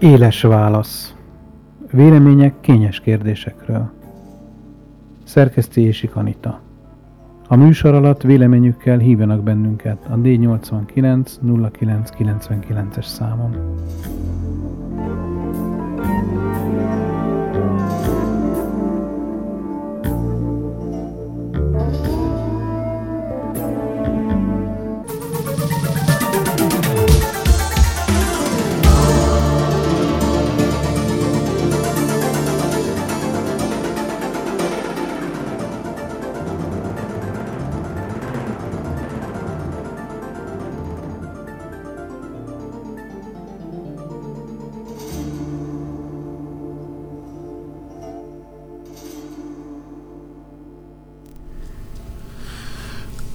Éles válasz. Vélemények kényes kérdésekről. Szerkesztési Kanita. A műsor alatt véleményükkel hívjanak bennünket a D89 0999-es számon.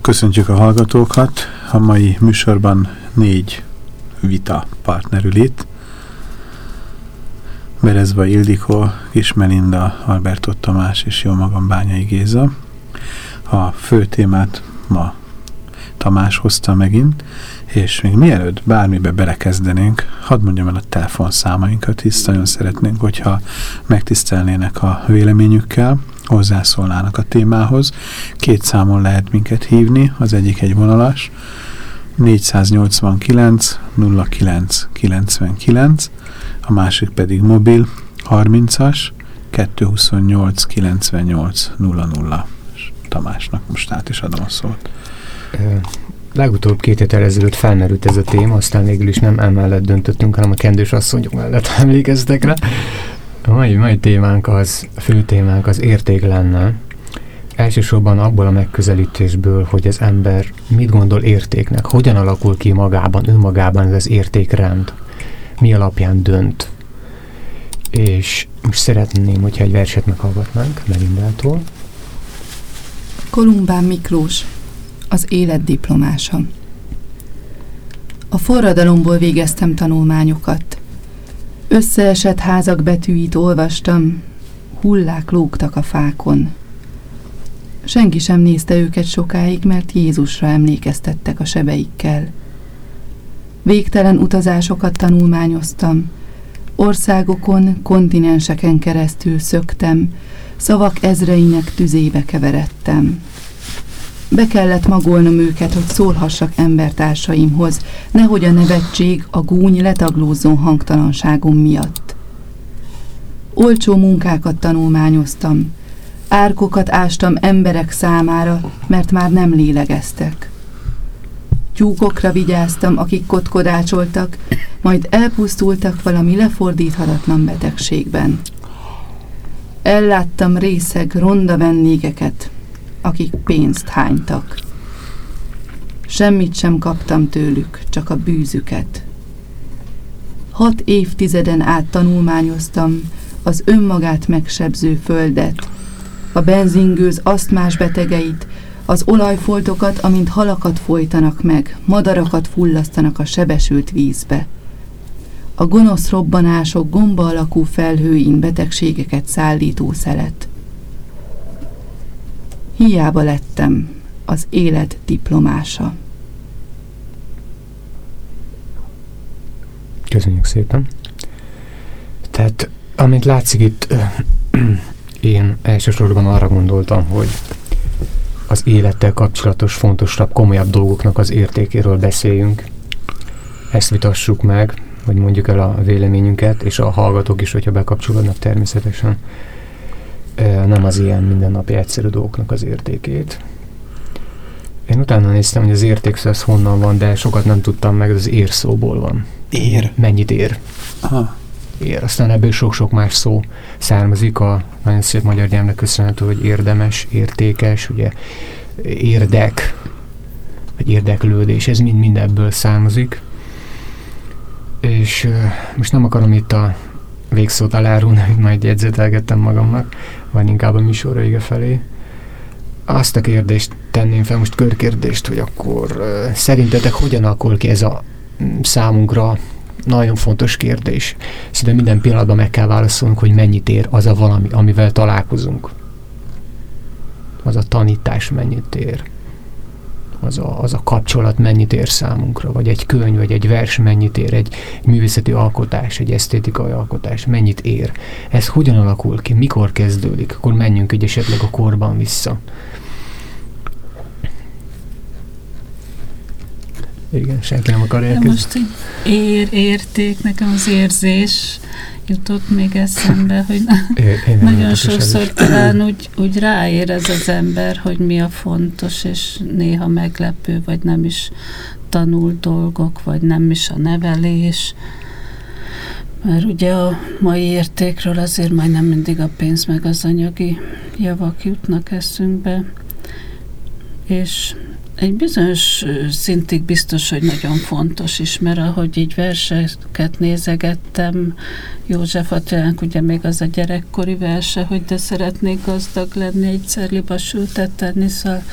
Köszöntjük a hallgatókat. A mai műsorban négy vita partnerül itt. Berezva Ildikó, Kis Melinda, Alberto Tamás és jó magam Bányai Géza. A fő témát ma Tamás hozta megint, és még mielőtt bármibe belekezdenénk, hadd mondjam el a telefonszámainkat, hisz nagyon szeretnénk, hogyha megtisztelnének a véleményükkel, hozzászólnának a témához. Két számon lehet minket hívni, az egyik egy vonalas, 489 09 99, a másik pedig mobil, 30-as, 228 98 00. Tamásnak most át is adom a szót. Legutóbb két héttel ezelőtt felmerült ez a téma, aztán végül is nem emellett döntöttünk, hanem a kendős asszonyok mellett emlékeztek rá. A mai, mai témánk az, fő témánk az érték lenne. Elsősorban abból a megközelítésből, hogy az ember mit gondol értéknek, hogyan alakul ki magában, önmagában ez az értékrend, mi alapján dönt. És most szeretném, hogyha egy verset meghallgatnánk Melindától. Kolumbán Miklós, az élet diplomása. A forradalomból végeztem tanulmányokat. Összeesett házak betűit olvastam, hullák lógtak a fákon. Senki sem nézte őket sokáig, mert Jézusra emlékeztettek a sebeikkel. Végtelen utazásokat tanulmányoztam, országokon, kontinenseken keresztül szöktem, szavak ezreinek tüzébe keveredtem. Be kellett magolnom őket, hogy szólhassak embertársaimhoz, nehogy a nevetség, a gúny letaglózzon hangtalanságom miatt. Olcsó munkákat tanulmányoztam, árkokat ástam emberek számára, mert már nem lélegeztek. Tyúkokra vigyáztam, akik kotkodácsoltak, majd elpusztultak valami lefordíthatatlan betegségben. Elláttam részeg, ronda vendégeket, akik pénzt hánytak. Semmit sem kaptam tőlük, csak a bűzüket. Hat évtizeden át tanulmányoztam az önmagát megsebző földet, a benzingőz asztmás betegeit, az olajfoltokat, amint halakat folytanak meg, madarakat fullasztanak a sebesült vízbe. A gonosz robbanások gomba alakú felhőin betegségeket szállító szelet. Hiába lettem az élet diplomása. Köszönjük szépen. Tehát, amit látszik itt, én elsősorban arra gondoltam, hogy az élettel kapcsolatos fontosabb, komolyabb dolgoknak az értékéről beszéljünk. Ezt vitassuk meg, hogy mondjuk el a véleményünket, és a hallgatók is, hogyha bekapcsolódnak természetesen nem az ilyen mindennapi egyszerű dolgoknak az értékét. Én utána néztem, hogy az érték szó az honnan van, de sokat nem tudtam meg, az ér szóból van. Ér? Mennyit ér? Aha. Ér. Aztán ebből sok-sok más szó származik a nagyon szép magyar nyelvnek köszönhető, hogy érdemes, értékes, ugye érdek, vagy érdeklődés, ez mind, mind ebből származik. És most nem akarom itt a végszót elárulni, hogy majd jegyzetelgettem magamnak, vagy inkább a műsor vége felé. Azt a kérdést tenném fel, most körkérdést, hogy akkor szerintetek hogyan alakul ki ez a számunkra nagyon fontos kérdés. Szerintem minden pillanatban meg kell válaszolnunk, hogy mennyit ér az a valami, amivel találkozunk. Az a tanítás mennyit ér. Az a, az a kapcsolat mennyit ér számunkra, vagy egy könyv, vagy egy vers mennyit ér, egy művészeti alkotás, egy esztétikai alkotás mennyit ér. Ez hogyan alakul ki, mikor kezdődik, akkor menjünk egy esetleg a korban vissza. Igen, senki nem akar elkezdeni. Most ér, érték, nekem az érzés jutott még eszembe, hogy én nagyon sokszor talán úgy, úgy ráérez az ember, hogy mi a fontos, és néha meglepő, vagy nem is tanult dolgok, vagy nem is a nevelés. Mert ugye a mai értékről azért majdnem mindig a pénz meg az anyagi javak jutnak eszünkbe. És egy bizonyos szintig biztos, hogy nagyon fontos is, mert ahogy így verseket nézegettem, József Attilának ugye még az a gyerekkori verse, hogy de szeretnék gazdag lenni, egyszer liba sültet tenni, szóval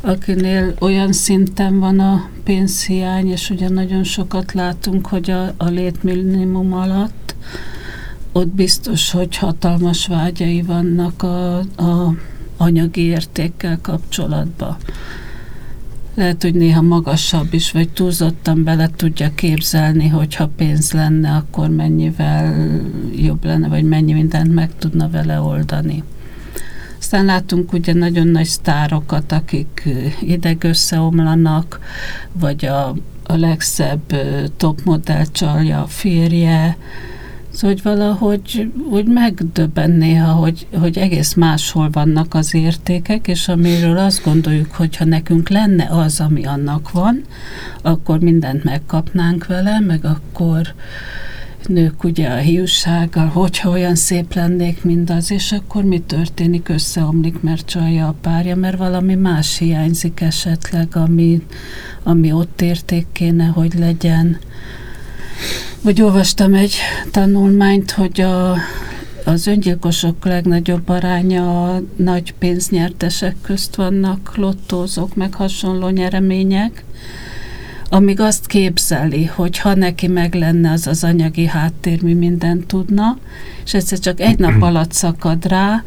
akinél olyan szinten van a pénzhiány, és ugye nagyon sokat látunk, hogy a, a létminimum alatt ott biztos, hogy hatalmas vágyai vannak a, a anyagi értékkel kapcsolatban lehet, hogy néha magasabb is, vagy túlzottan bele tudja képzelni, hogyha pénz lenne, akkor mennyivel jobb lenne, vagy mennyi mindent meg tudna vele oldani. Aztán látunk ugye nagyon nagy sztárokat, akik ideg összeomlanak, vagy a, a legszebb topmodell csalja a férje, Szóval, hogy valahogy úgy megdöbben néha, hogy, hogy egész máshol vannak az értékek, és amiről azt gondoljuk, hogy ha nekünk lenne az, ami annak van, akkor mindent megkapnánk vele, meg akkor nők ugye a hiúsággal, hogyha olyan szép lennék, mint az, és akkor mi történik? Összeomlik, mert csalja a párja, mert valami más hiányzik esetleg, ami, ami ott érték kéne, hogy legyen vagy olvastam egy tanulmányt, hogy a, az öngyilkosok legnagyobb aránya a nagy pénznyertesek közt vannak, lottózók, meg hasonló nyeremények, amíg azt képzeli, hogy ha neki meg lenne az az anyagi háttér, mi mindent tudna, és egyszer csak egy nap alatt szakad rá,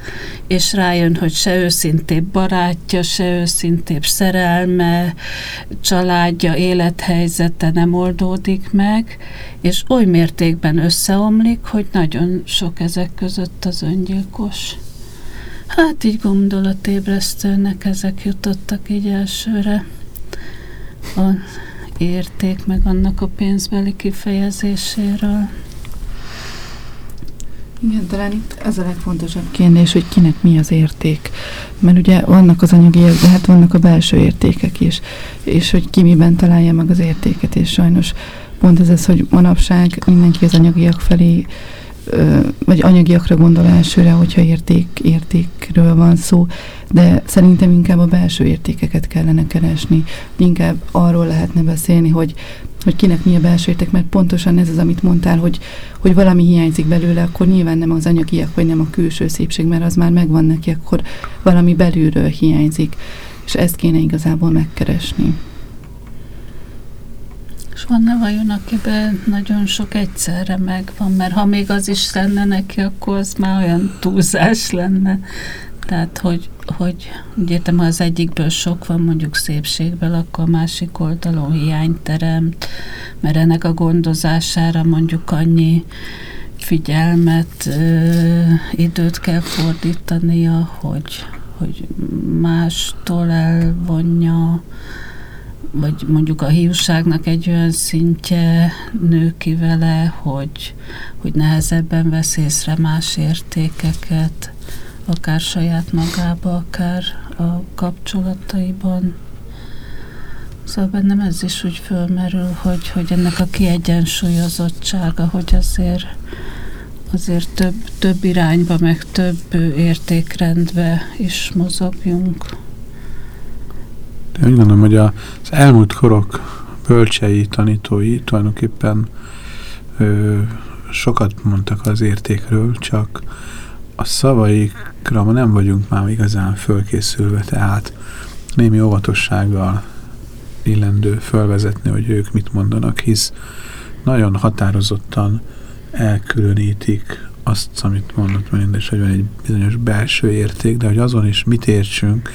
és rájön, hogy se őszintébb barátja, se őszintébb szerelme, családja, élethelyzete nem oldódik meg, és oly mértékben összeomlik, hogy nagyon sok ezek között az öngyilkos. Hát így gondolatébresztőnek ezek jutottak így elsőre. A érték, meg annak a pénzbeli kifejezéséről. Igen, talán itt az a legfontosabb kérdés, hogy kinek mi az érték. Mert ugye vannak az anyagi, de hát vannak a belső értékek is, és hogy ki miben találja meg az értéket, és sajnos pont ez az, hogy manapság mindenki az anyagiak felé vagy anyagiakra gondol elsőre, hogyha érték, értékről van szó, de szerintem inkább a belső értékeket kellene keresni. Inkább arról lehetne beszélni, hogy, hogy kinek mi a belső érték, mert pontosan ez az, amit mondtál, hogy, hogy valami hiányzik belőle, akkor nyilván nem az anyagiak, vagy nem a külső szépség, mert az már megvan neki, akkor valami belülről hiányzik, és ezt kéne igazából megkeresni. És van-e vajon, akiben nagyon sok egyszerre megvan? Mert ha még az is lenne neki, akkor az már olyan túlzás lenne. Tehát, hogy, hogy úgy értem, ha az egyikből sok van mondjuk szépségből, akkor a másik oldalon hiány teremt, mert ennek a gondozására mondjuk annyi figyelmet, ö, időt kell fordítania, hogy, hogy mástól elvonja vagy mondjuk a hiúságnak egy olyan szintje nő ki vele, hogy, hogy nehezebben vesz észre más értékeket, akár saját magába, akár a kapcsolataiban. Szóval bennem ez is úgy fölmerül, hogy, hogy ennek a kiegyensúlyozottsága, hogy azért azért több, több irányba, meg több értékrendbe is mozogjunk. Én úgy gondolom, hogy az elmúlt korok bölcsei, tanítói tulajdonképpen ö, sokat mondtak az értékről, csak a szavaikra ma nem vagyunk már igazán fölkészülve, tehát némi óvatossággal illendő fölvezetni, hogy ők mit mondanak, hisz nagyon határozottan elkülönítik azt, amit mondott Melinda, hogy van egy bizonyos belső érték, de hogy azon is mit értsünk,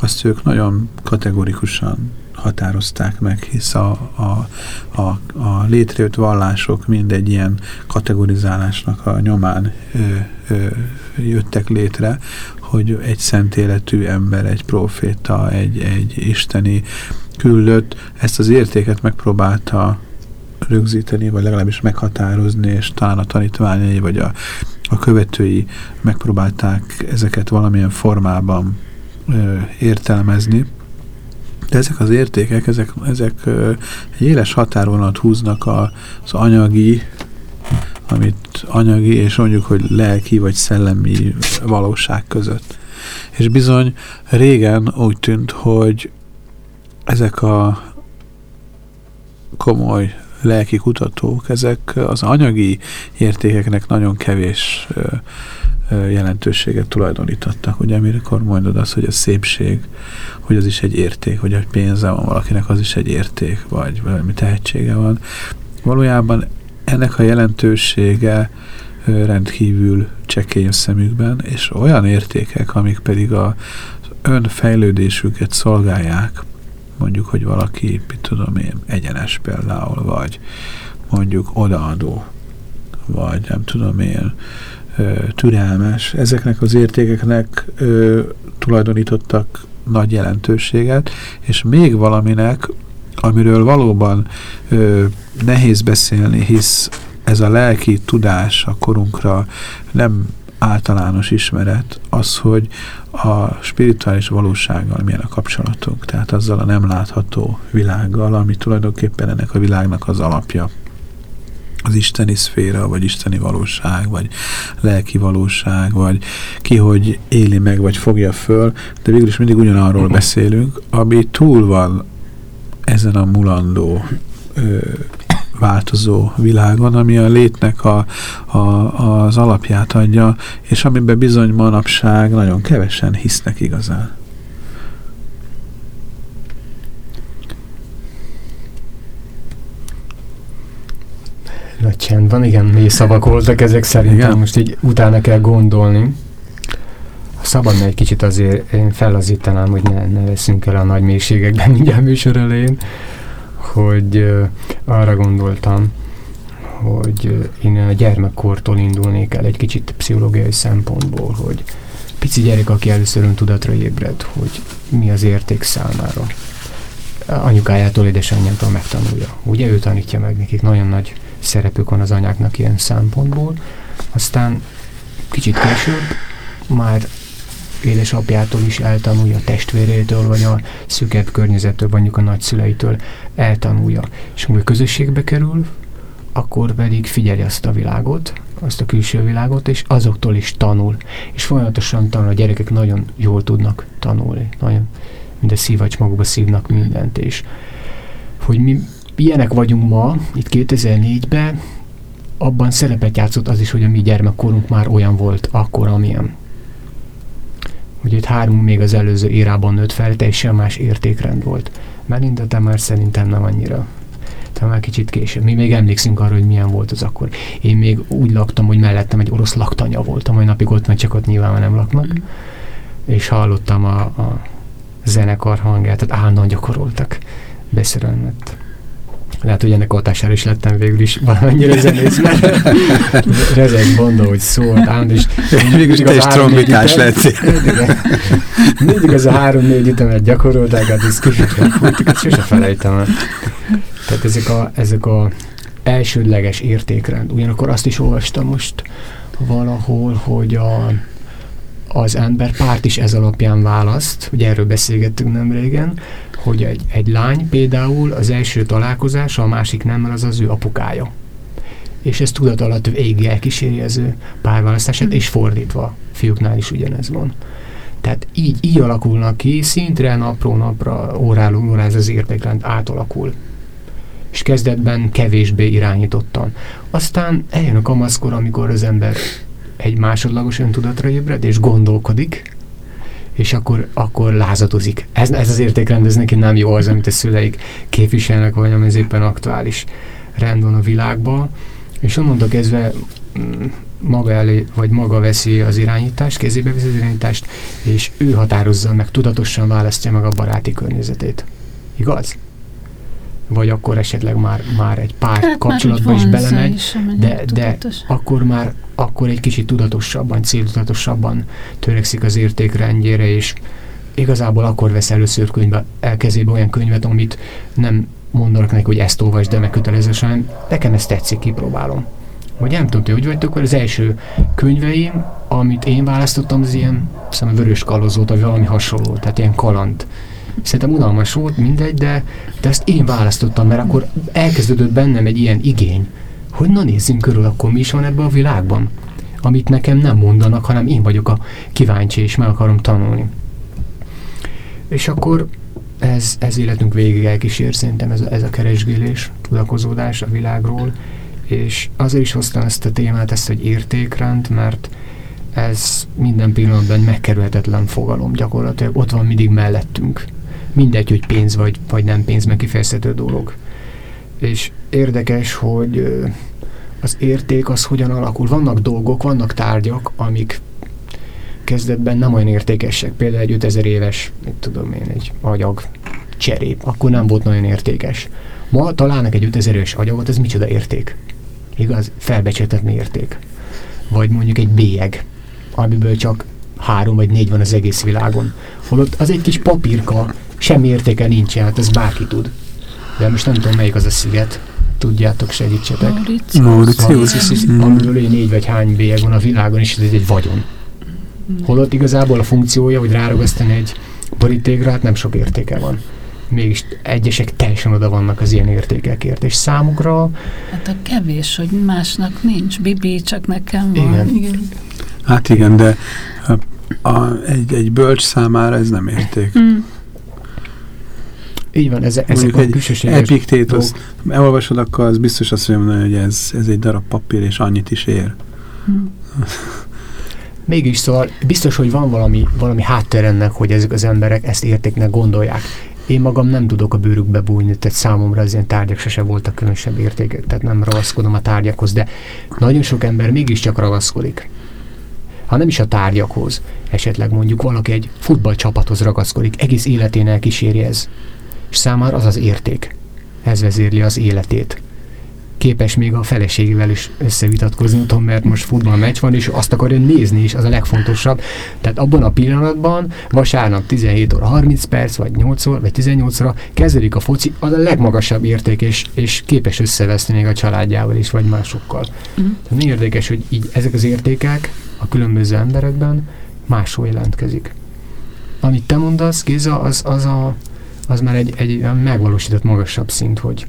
azt ők nagyon kategorikusan határozták meg, hisz a, a, a, a létrejött vallások mindegy ilyen kategorizálásnak a nyomán ö, ö, jöttek létre, hogy egy szent életű ember, egy proféta, egy, egy isteni küldött, ezt az értéket megpróbálta rögzíteni, vagy legalábbis meghatározni, és talán a tanítványai, vagy a, a követői megpróbálták ezeket valamilyen formában értelmezni. De ezek az értékek, ezek, ezek ö, egy éles határonalat húznak a, az anyagi, amit anyagi, és mondjuk, hogy lelki vagy szellemi valóság között. És bizony régen úgy tűnt, hogy ezek a komoly lelki kutatók, ezek az anyagi értékeknek nagyon kevés jelentőséget tulajdonítottak. Ugye, amikor mondod azt, hogy a szépség, hogy az is egy érték, hogy a pénze van valakinek, az is egy érték, vagy valami tehetsége van. Valójában ennek a jelentősége rendkívül csekély a szemükben, és olyan értékek, amik pedig a, önfejlődésüket szolgálják, mondjuk, hogy valaki, mit tudom én, egyenes például, vagy mondjuk odaadó, vagy nem tudom én, türelmes. Ezeknek az értékeknek ö, tulajdonítottak nagy jelentőséget, és még valaminek, amiről valóban ö, nehéz beszélni, hisz ez a lelki tudás a korunkra nem általános ismeret, az, hogy a spirituális valósággal milyen a kapcsolatunk, tehát azzal a nem látható világgal, ami tulajdonképpen ennek a világnak az alapja az isteni szféra, vagy isteni valóság, vagy lelki valóság, vagy ki hogy éli meg, vagy fogja föl, de végül is mindig ugyanarról beszélünk, ami túl van ezen a mulandó ö, változó világon, ami a létnek a, a, az alapját adja, és amiben bizony manapság nagyon kevesen hisznek igazán. Nagy csend van, igen, mély szavak voltak ezek szerintem, igen. most így utána kell gondolni. Szabadna egy kicsit azért én fellazítanám, hogy ne, ne veszünk el a nagy mélységekben mindjárt műsor elején hogy uh, arra gondoltam, hogy én a gyermekkortól indulnék el egy kicsit pszichológiai szempontból, hogy pici gyerek, aki először öntudatra ébred, hogy mi az érték számára. Anyukájától, édesanyjától megtanulja. Ugye ő tanítja meg nekik, nagyon nagy szerepük van az anyáknak ilyen szempontból. Aztán kicsit később már édesapjától is eltanulja, testvérétől, vagy a szükebb környezettől, mondjuk a nagyszüleitől eltanulja. És amikor közösségbe kerül, akkor pedig figyeli azt a világot, azt a külső világot, és azoktól is tanul. És folyamatosan tanul, a gyerekek nagyon jól tudnak tanulni, nagyon a szívacs magukba szívnak mindent, és hogy mi ilyenek vagyunk ma, itt 2004-ben, abban szerepet játszott az is, hogy a mi gyermekkorunk már olyan volt akkor, amilyen hogy itt három még az előző érában nőtt fel, teljesen más értékrend volt. Melinda, te már szerintem nem annyira. Te már kicsit később. Mi még emlékszünk arra, hogy milyen volt az akkor. Én még úgy laktam, hogy mellettem egy orosz laktanya volt. A mai napig ott, mert csak ott nyilván nem laknak. Mm. És hallottam a, a zenekar hangját, tehát állandóan gyakoroltak beszerelmet. Lehet, hogy ennek hatására is lettem végül is valamennyire zenész, mert rezeg Bonda, hogy szólt, ám, és végül is te is trombitás lettél. Mindig az a három-négy ütemet gyakorolták, hát ezt kifejtve fújtuk, ezt sose felejtem el. Tehát ezek a, ezek a elsődleges értékrend. Ugyanakkor azt is olvastam most valahol, hogy a, az ember párt is ez alapján választ, ugye erről beszélgettünk nem régen, hogy egy, egy lány például az első találkozása a másik nemmel az az ő apukája. És ez tudat alatt végig elkíséri az ő párválasztását, mm. és fordítva, fiúknál is ugyanez van. Tehát így, így alakulnak ki, szintre, napról napra, óráról óráz az értékrend átalakul. És kezdetben kevésbé irányítottan. Aztán eljön a kamaszkor, amikor az ember egy másodlagos öntudatra ébred, és gondolkodik, és akkor, akkor lázadozik. Ez, ez az értékrend, ez neki nem jó az, amit a szüleik képviselnek, vagy ami éppen aktuális rend van a világban. És onnantól kezdve mm, maga elé, vagy maga veszi az irányítást, kezébe veszi az irányítást, és ő határozza meg, tudatosan választja meg a baráti környezetét. Igaz? Vagy akkor esetleg már, már egy pár hát kapcsolatba is belemegy, is, de, de akkor már akkor egy kicsit tudatosabban, céltudatosabban törekszik az értékrendjére, és igazából akkor vesz először könyvbe, elkezébe olyan könyvet, amit nem mondanak neki, hogy ezt olvasd, de megkötelezősen, nekem ezt tetszik, kipróbálom. Vagy nem tudom, hogy vagytok, hogy az első könyveim, amit én választottam, az ilyen, a vörös kalózót, vagy valami hasonló, tehát ilyen kaland. Szerintem unalmas volt, mindegy, de, de ezt én választottam, mert akkor elkezdődött bennem egy ilyen igény, hogy na nézzünk körül, akkor mi is van ebben a világban, amit nekem nem mondanak, hanem én vagyok a kíváncsi, és meg akarom tanulni. És akkor ez, ez életünk végig elkísér szerintem ez ez a keresgélés, tudakozódás a világról, és azért is hoztam ezt a témát, ezt egy értékrend, mert ez minden pillanatban egy megkerülhetetlen fogalom gyakorlatilag, ott van mindig mellettünk. Mindegy, hogy pénz vagy, vagy nem pénz, meg kifejezhető dolog. És érdekes, hogy az érték az hogyan alakul. Vannak dolgok, vannak tárgyak, amik kezdetben nem olyan értékesek. Például egy 5000 éves, mit tudom én, egy agyag cserép, akkor nem volt nagyon értékes. Ma találnak egy 5000 éves agyagot, ez micsoda érték? Igaz? Felbecsültetni érték. Vagy mondjuk egy bélyeg, amiből csak három vagy négy van az egész világon. Holott az egy kis papírka, semmi értéke nincsen, hát ez bárki tud. De most nem tudom, melyik az a sziget. Tudjátok, segítsetek. Mauritius. Amiből négy vagy hány bélyeg van a világon, és ez egy vagyon. Holott igazából a funkciója, hogy ráragasztani egy borítékra, hát nem sok értéke van. Mégis egyesek teljesen oda vannak az ilyen értékekért, és számukra... Hát a kevés, hogy másnak nincs, Bibi, csak nekem van. Igen. igen. Hát igen, de a, a, egy, egy bölcs számára ez nem érték. Mm. Így van, ez, ezek a egy epiktétosz, elolvasod, akkor az biztos azt mondja, hogy ez, ez egy darab papír, és annyit is ér. Mm. Mégis szóval biztos, hogy van valami, valami háttér ennek, hogy ezek az emberek ezt értéknek gondolják. Én magam nem tudok a bőrükbe bújni, tehát számomra az ilyen tárgyak sose voltak különösebb értékek, tehát nem ragaszkodom a tárgyakhoz, de nagyon sok ember mégiscsak ragaszkodik. Ha nem is a tárgyakhoz, esetleg mondjuk valaki egy futballcsapathoz ragaszkodik, egész életén elkíséri ez, és számára az az érték. Ez vezérli az életét képes még a feleségével is összevitatkozni, tudom, mert most futballmeccs van, és azt akarja nézni is, az a legfontosabb. Tehát abban a pillanatban, vasárnap 17 óra 30 perc, vagy 8 óra, vagy 18 óra kezdődik a foci, az a legmagasabb érték, és, és képes összeveszni még a családjával is, vagy másokkal. Uh-huh. Tehát érdekes, hogy így ezek az értékek a különböző emberekben máshol jelentkezik. Amit te mondasz, Géza, az, az, a, az már egy, egy megvalósított magasabb szint, hogy,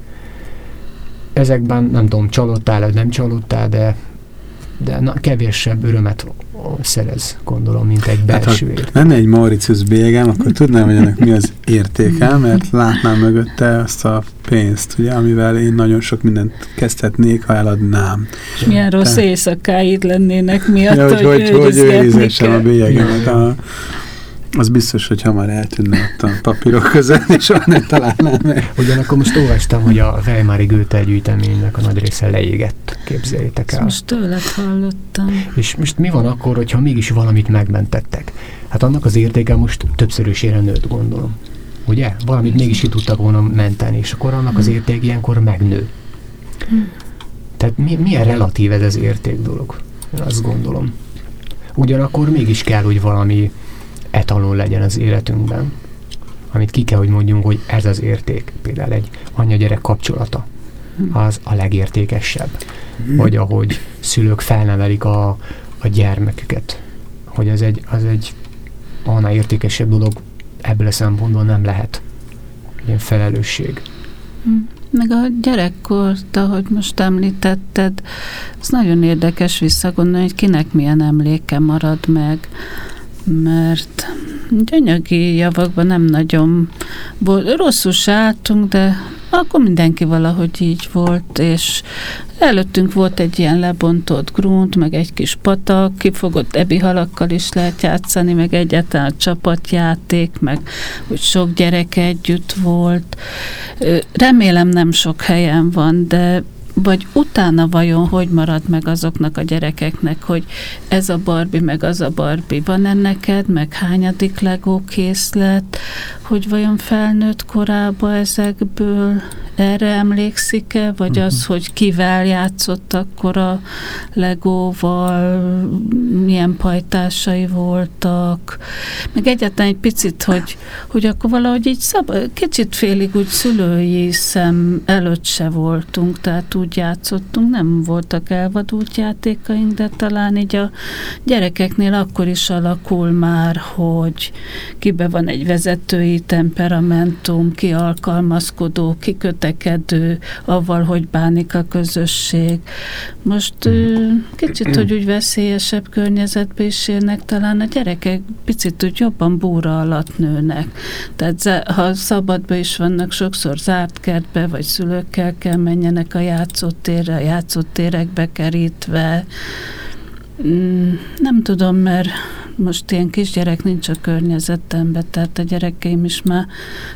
ezekben nem tudom, csalódtál, vagy nem csalódtál, de, de na, kevésebb örömet szerez, gondolom, mint egy belső hát, ha lenne egy Mauritius bélyegem, akkor tudnám, hogy ennek mi az értéke, mert látnám mögötte azt a pénzt, ugye, amivel én nagyon sok mindent kezdhetnék, ha eladnám. És milyen rossz Te... éjszakáid lennének miatt, ja, hogy, hogy, hogy, hogy őrizessem a bélyegemet. A, az biztos, hogy hamar eltűnne ott a papírok között, és soha nem találnám meg. Ugyanakkor most olvastam, hogy a Weimári Goethe gyűjteménynek a nagy része leégett, képzeljétek el. most tőled hallottam. És most mi van akkor, hogyha mégis valamit megmentettek? Hát annak az értéke most többszörösére nőtt, gondolom. Ugye? Valamit mégis ki tudtak volna menteni, és akkor annak az érték ilyenkor megnő. Tehát mi, milyen relatív ez az érték dolog? Én azt gondolom. Ugyanakkor mégis kell, hogy valami etalon legyen az életünkben, amit ki kell, hogy mondjunk, hogy ez az érték. Például egy anya-gyerek kapcsolata az a legértékesebb. Vagy ahogy szülők felnevelik a, a gyermekeket. Hogy ez egy, az egy annál értékesebb dolog ebből a szempontból nem lehet. Ilyen felelősség. Meg a gyerekkort, ahogy most említetted, az nagyon érdekes visszagondolni, hogy kinek milyen emléke marad meg mert anyagi javakban nem nagyon volt. Rosszul álltunk, de akkor mindenki valahogy így volt, és előttünk volt egy ilyen lebontott grunt, meg egy kis patak, kifogott ebi halakkal is lehet játszani, meg egyáltalán a csapatjáték, meg hogy sok gyerek együtt volt. Remélem nem sok helyen van, de vagy utána vajon hogy marad meg azoknak a gyerekeknek, hogy ez a Barbie, meg az a Barbie, van-e neked, meg hányadik Lego készlet, hogy vajon felnőtt korába ezekből erre emlékszik-e, vagy uh-huh. az, hogy kivel játszott akkor a Legóval, milyen pajtásai voltak, meg egyáltalán egy picit, hogy, hogy akkor valahogy így szab, kicsit félig úgy szülői szem előtt se voltunk, tehát úgy játszottunk, nem voltak elvadult játékaink, de talán így a gyerekeknél akkor is alakul már, hogy kibe van egy vezetői temperamentum, ki alkalmazkodó, ki kötekedő, avval, hogy bánik a közösség. Most kicsit, hogy úgy veszélyesebb környezetbe is élnek, talán a gyerekek picit úgy jobban búra alatt nőnek. Tehát ha szabadba is vannak, sokszor zárt kertbe, vagy szülőkkel kell menjenek a játszótérre, játszótérekbe kerítve. Mm, nem tudom, mert most ilyen kisgyerek nincs a környezetemben, tehát a gyerekeim is már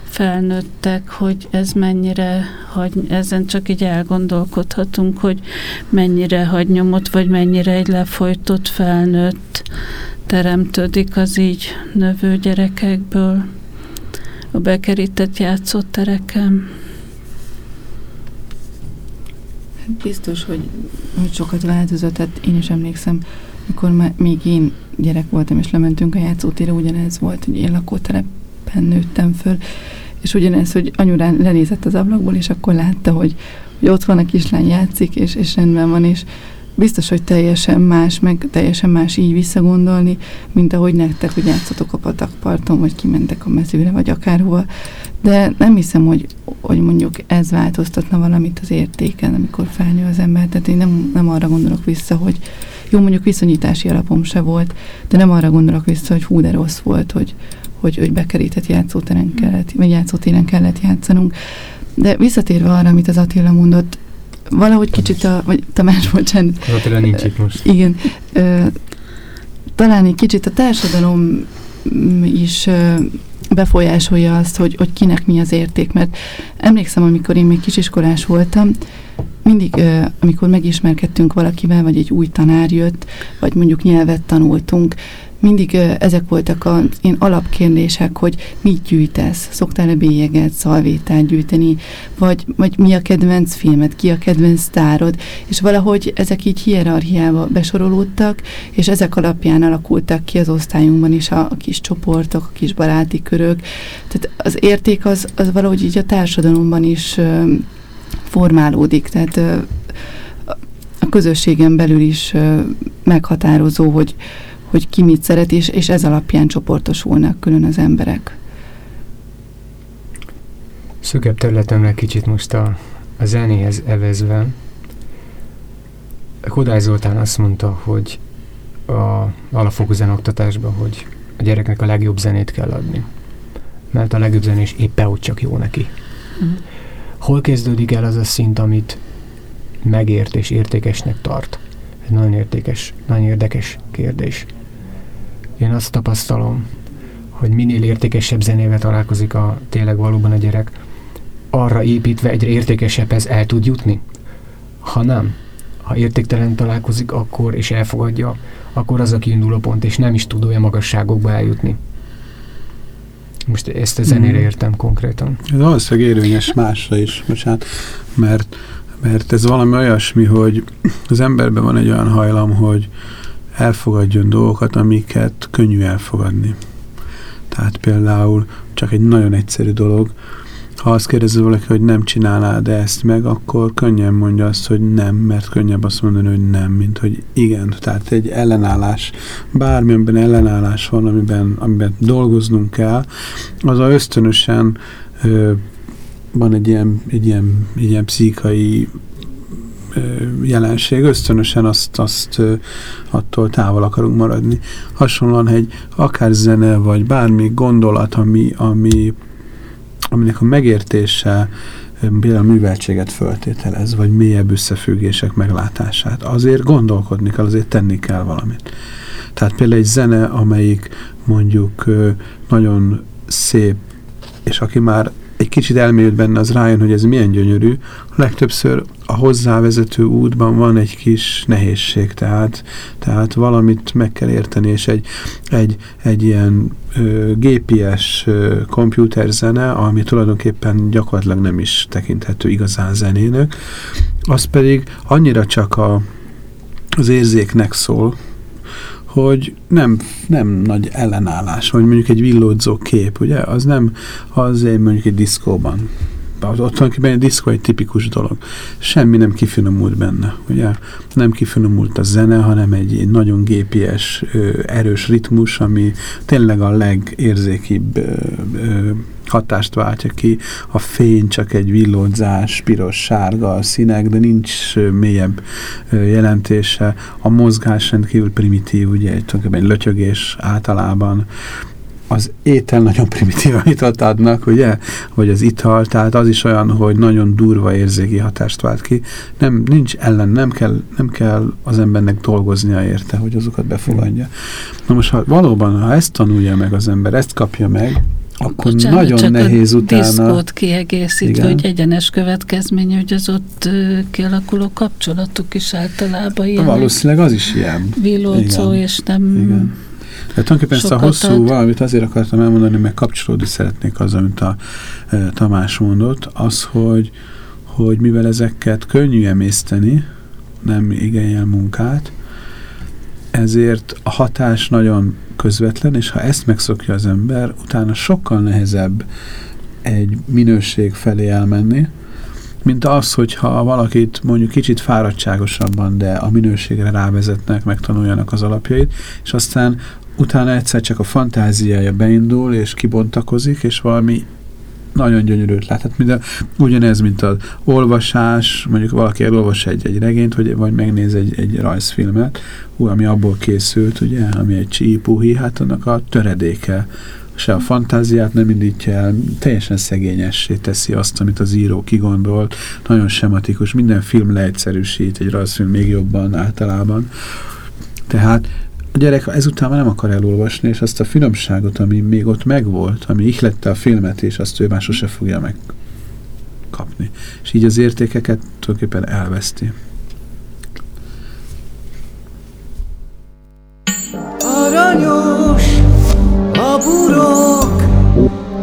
felnőttek, hogy ez mennyire, hogy ezen csak így elgondolkodhatunk, hogy mennyire hagy nyomot, vagy mennyire egy lefolytott felnőtt teremtődik az így növő gyerekekből a bekerített játszótereken. Biztos, hogy, hogy sokat változott, tehát én is emlékszem, mikor már, még én gyerek voltam, és lementünk a játszótére, ugyanez volt, hogy én lakótelepen nőttem föl, és ugyanez, hogy anyurán lenézett az ablakból, és akkor látta, hogy, hogy ott van a kislány játszik, és, és rendben van, és biztos, hogy teljesen más, meg teljesen más így visszagondolni, mint ahogy nektek, hogy játszotok a patakparton, vagy kimentek a mezőre, vagy akárhova. De nem hiszem, hogy, hogy mondjuk ez változtatna valamit az értéken, amikor felnő az ember. Tehát én nem, nem arra gondolok vissza, hogy jó, mondjuk viszonyítási alapom se volt, de nem arra gondolok vissza, hogy hú, de rossz volt, hogy, hogy, hogy bekerített játszóteren kellett, vagy játszótéren kellett játszanunk. De visszatérve arra, amit az Attila mondott, valahogy kicsit a, vagy Tamás, bocsánat. Az Attila nincs itt most. Igen. Ö, talán egy kicsit a társadalom is ö, befolyásolja azt, hogy, hogy kinek mi az érték, mert emlékszem, amikor én még kisiskolás voltam, mindig, amikor megismerkedtünk valakivel, vagy egy új tanár jött, vagy mondjuk nyelvet tanultunk, mindig ezek voltak az én alapkérdések, hogy mit gyűjtesz? Szoktál-e bélyeget, szalvétát gyűjteni? Vagy, vagy mi a kedvenc filmet? Ki a kedvenc sztárod? És valahogy ezek így hierarchiába besorolódtak, és ezek alapján alakultak ki az osztályunkban is a, a kis csoportok, a kis baráti körök. Tehát az érték az, az valahogy így a társadalomban is formálódik, tehát a közösségen belül is meghatározó, hogy, hogy ki mit szeret, és, és ez alapján csoportosulnak külön az emberek. Szükebb területemre kicsit most a, a zenéhez evezve. Kodály Zoltán azt mondta, hogy a alapfokú zenoktatásban, hogy a gyereknek a legjobb zenét kell adni. Mert a legjobb zenés éppen úgy csak jó neki. Mm. Hol kezdődik el az a szint, amit megért és értékesnek tart? Ez nagyon értékes, nagyon érdekes kérdés. Én azt tapasztalom, hogy minél értékesebb zenével találkozik a tényleg valóban a gyerek, arra építve egyre értékesebbhez el tud jutni. Ha nem, ha értéktelen találkozik, akkor és elfogadja, akkor az a kiinduló pont, és nem is tud olyan magasságokba eljutni. Most ezt a zenére mm. értem konkrétan. Ez valószínűleg érvényes másra is, bocsánat, mert, mert ez valami olyasmi, hogy az emberben van egy olyan hajlam, hogy elfogadjon dolgokat, amiket könnyű elfogadni. Tehát például csak egy nagyon egyszerű dolog, ha azt kérdezi valaki, hogy nem csinálnád ezt meg, akkor könnyen mondja azt, hogy nem, mert könnyebb azt mondani, hogy nem, mint hogy igen. Tehát egy ellenállás, bármilyenben ellenállás van, amiben, amiben dolgoznunk kell, az a ösztönösen ö, van egy ilyen, egy ilyen, egy ilyen pszichai jelenség, ösztönösen azt, azt attól távol akarunk maradni. Hasonlóan egy akár zene, vagy bármi gondolat, ami, ami aminek a megértése például műveltséget föltételez, vagy mélyebb összefüggések meglátását. Azért gondolkodni kell, azért tenni kell valamit. Tehát például egy zene, amelyik mondjuk nagyon szép, és aki már egy kicsit elmélyült benne, az rájön, hogy ez milyen gyönyörű. Legtöbbször a hozzávezető útban van egy kis nehézség, tehát, tehát valamit meg kell érteni, és egy, egy, egy ilyen ö, GPS ö, komputerzene, ami tulajdonképpen gyakorlatilag nem is tekinthető igazán zenének, az pedig annyira csak a, az érzéknek szól, hogy nem, nem nagy ellenállás, vagy mondjuk egy villódzó kép, ugye, az nem az egy mondjuk egy diszkóban ott tulajdonképpen egy diszkó egy tipikus dolog. Semmi nem kifinomult benne, ugye? Nem kifinomult a zene, hanem egy, egy nagyon gépies, erős ritmus, ami tényleg a legérzékibb ö, ö, hatást váltja ki. A fény csak egy villódzás, piros, sárga színek, de nincs mélyebb jelentése. A mozgás rendkívül primitív, ugye egy, egy lötyögés általában az étel nagyon primitív, amit ott adnak, ugye? Vagy az ital, tehát az is olyan, hogy nagyon durva érzéki hatást vált ki. Nem, nincs ellen, nem kell, nem kell az embernek dolgoznia érte, hogy azokat befogadja. Na most, ha valóban, ha ezt tanulja meg az ember, ezt kapja meg, akkor Bocsánat, nagyon csak nehéz a utána... diszkót kiegészítve, hogy egyenes következménye, hogy az ott kialakuló kapcsolatok is általában ilyen. Valószínűleg az is ilyen. Vilócó, és nem... Igen de tulajdonképpen ezt a hosszú ad. valamit azért akartam elmondani, meg kapcsolódni szeretnék az, amit a e, Tamás mondott, az, hogy, hogy mivel ezeket könnyű emészteni, nem igényel munkát, ezért a hatás nagyon közvetlen, és ha ezt megszokja az ember, utána sokkal nehezebb egy minőség felé elmenni, mint az, hogyha valakit mondjuk kicsit fáradtságosabban, de a minőségre rávezetnek, megtanuljanak az alapjait, és aztán utána egyszer csak a fantáziája beindul, és kibontakozik, és valami nagyon gyönyörűt lát. Hát minden, ugyanez, mint az olvasás, mondjuk valaki elolvas egy, egy regényt, vagy, vagy megnéz egy, egy rajzfilmet, ú, ami abból készült, ugye, ami egy csípúhi, hát annak a töredéke se a fantáziát nem indítja el, teljesen szegényessé teszi azt, amit az író kigondolt, nagyon sematikus, minden film leegyszerűsít, egy rajzfilm még jobban általában. Tehát a gyerek ezután már nem akar elolvasni, és azt a finomságot, ami még ott megvolt, ami ihlette a filmet, és azt ő már sose fogja megkapni. És így az értékeket tulajdonképpen elveszti. Aranyos a burok,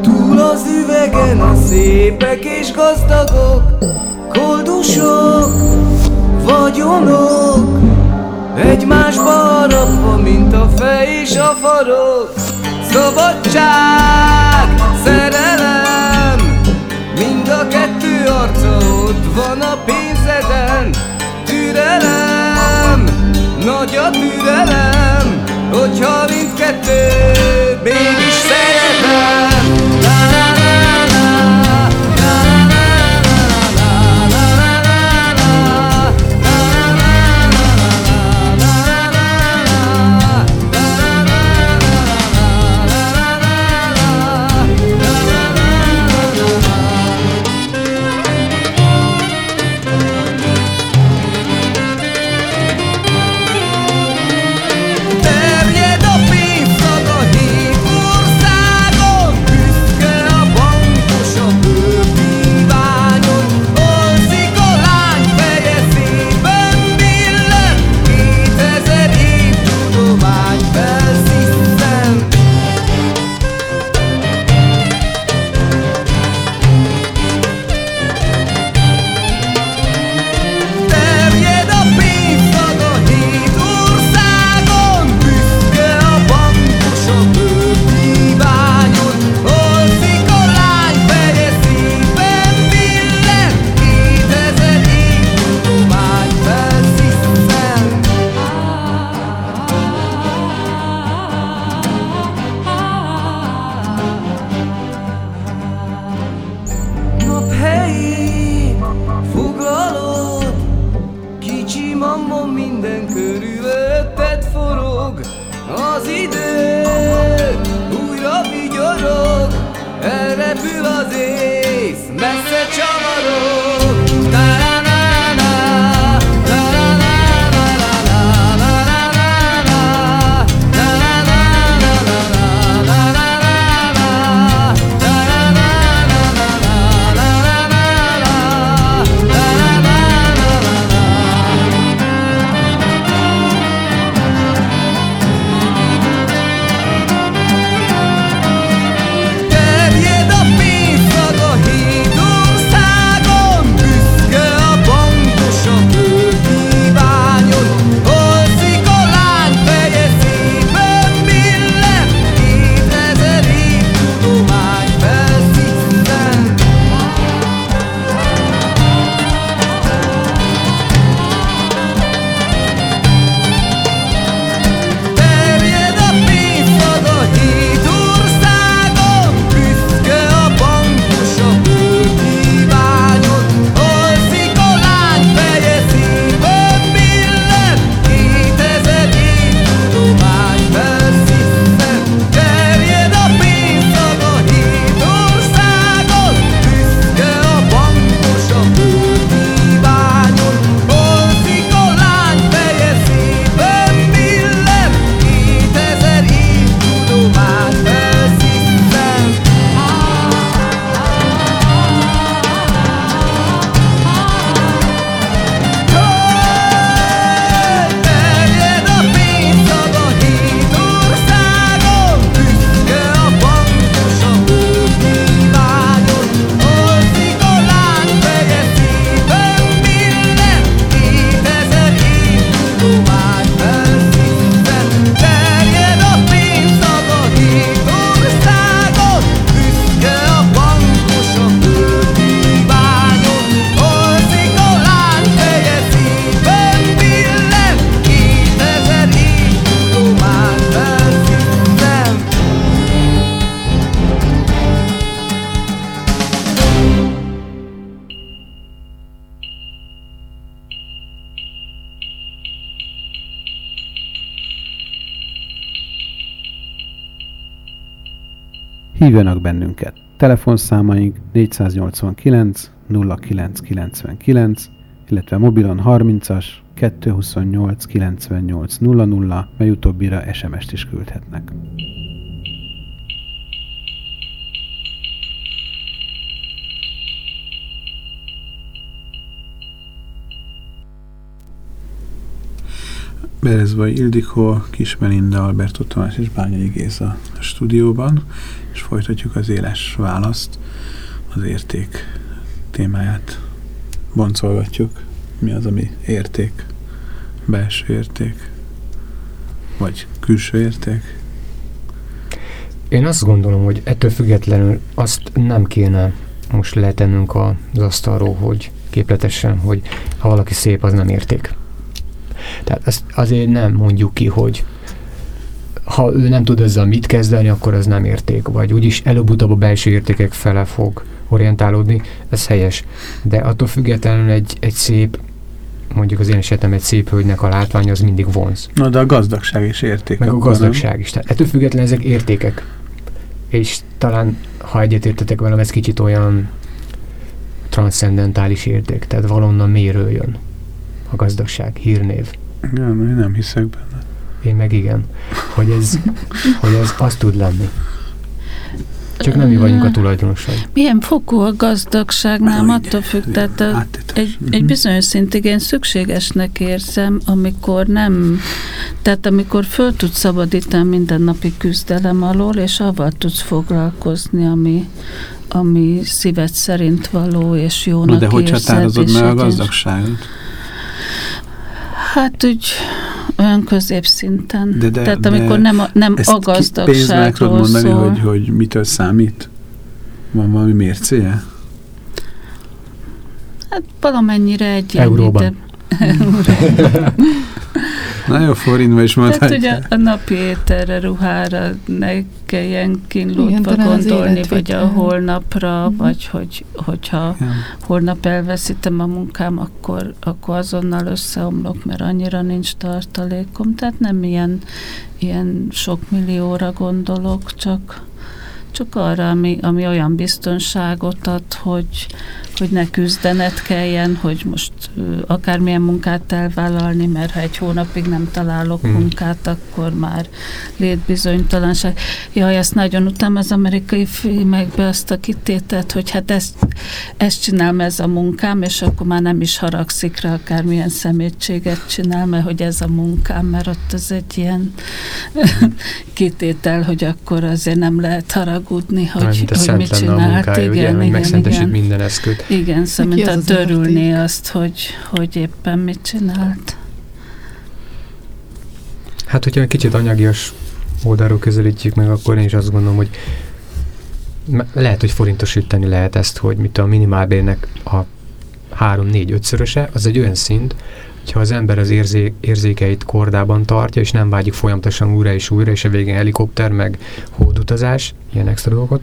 túl az üvegen a szépek és gazdagok, koldusok, vagyonok, Egymásba harapva, mint a fej és a farok. Szabadság, szerelem Mind a kettő arca ott van a pénzeden. Türelem, nagy a türelem Hogyha mindkettő mégis szeretem message Hívjanak bennünket. Telefonszámaink 489 0999, illetve mobilon 30-as 228 98 00, mely utóbbira SMS-t is küldhetnek. Berezvai Ildikó, Kismelinda, Alberto Tamás és Bányai Géza a stúdióban, és folytatjuk az éles választ, az érték témáját boncolgatjuk. Mi az, ami érték? Belső érték? Vagy külső érték? Én azt gondolom, hogy ettől függetlenül azt nem kéne most letennünk az asztalról, hogy képletesen, hogy ha valaki szép, az nem érték. Tehát ezt azért nem mondjuk ki, hogy ha ő nem tud ezzel mit kezdeni, akkor ez nem érték, vagy úgyis előbb-utóbb a belső értékek fele fog orientálódni, ez helyes. De attól függetlenül egy, egy szép, mondjuk az én esetem egy szép hölgynek a látvány, az mindig vonz. Na, de a gazdagság is érték. Meg a gazdagság nem? is. Tehát ettől függetlenül ezek értékek. És talán, ha egyetértetek velem, ez kicsit olyan transzcendentális érték, tehát valonnan méről jön a gazdagság, hírnév. Nem, én nem hiszek benne. Én meg igen, hogy ez, hogy ez az tud lenni. Csak nem mi vagyunk a tulajdonosai. Milyen fokú a gazdagság, nem attól függ, tehát a, egy, egy bizonyos szintig én szükségesnek érzem, amikor nem, tehát amikor föl tudsz szabadítani mindennapi küzdelem alól, és avval tudsz foglalkozni, ami, ami szíved szerint való, és jónak Na de hogy határozod meg a gazdagságot? Hát úgy olyan középszinten. De, de, Tehát amikor de nem a, nem a gazdagságról mondani, szól. hogy, hogy mitől számít? Van valami mércéje? Hát valamennyire egy Euróban. Na jó, forintban is mondhatják. Tehát ugye a napi ételre, ruhára ne kelljen kínlódva gondolni, vagy a holnapra, uh-huh. vagy hogy, hogyha Igen. holnap elveszítem a munkám, akkor, akkor azonnal összeomlok, mert annyira nincs tartalékom. Tehát nem ilyen, ilyen sok millióra gondolok, csak csak arra, ami, ami olyan biztonságot ad, hogy, hogy ne küzdenet kelljen, hogy most akármilyen munkát elvállalni, mert ha egy hónapig nem találok hmm. munkát, akkor már létbizonytalanság. Jaj, ezt nagyon utána az amerikai filmekbe azt a kitétet, hogy hát ezt, ezt csinálom, ez a munkám, és akkor már nem is haragszik rá, akármilyen szemétséget csinál, mert hogy ez a munkám, mert ott az egy ilyen kitétel, hogy akkor azért nem lehet haragudni, hogy, hogy mit csinált. igen, ugye, igen, megszentesít igen. minden eszköt. Igen, szóval mint a törülni azt, hogy, hogy éppen mit csinált. Hát, hogyha egy kicsit anyagias oldalról közelítjük meg, akkor én is azt gondolom, hogy lehet, hogy forintosítani lehet ezt, hogy mit a minimálbérnek a 3-4-5-szöröse, az egy olyan szint, hogyha az ember az érzé, érzékeit kordában tartja, és nem vágyik folyamatosan újra és újra, és a végén helikopter, meg hódutazás, ilyen extra dolgokat,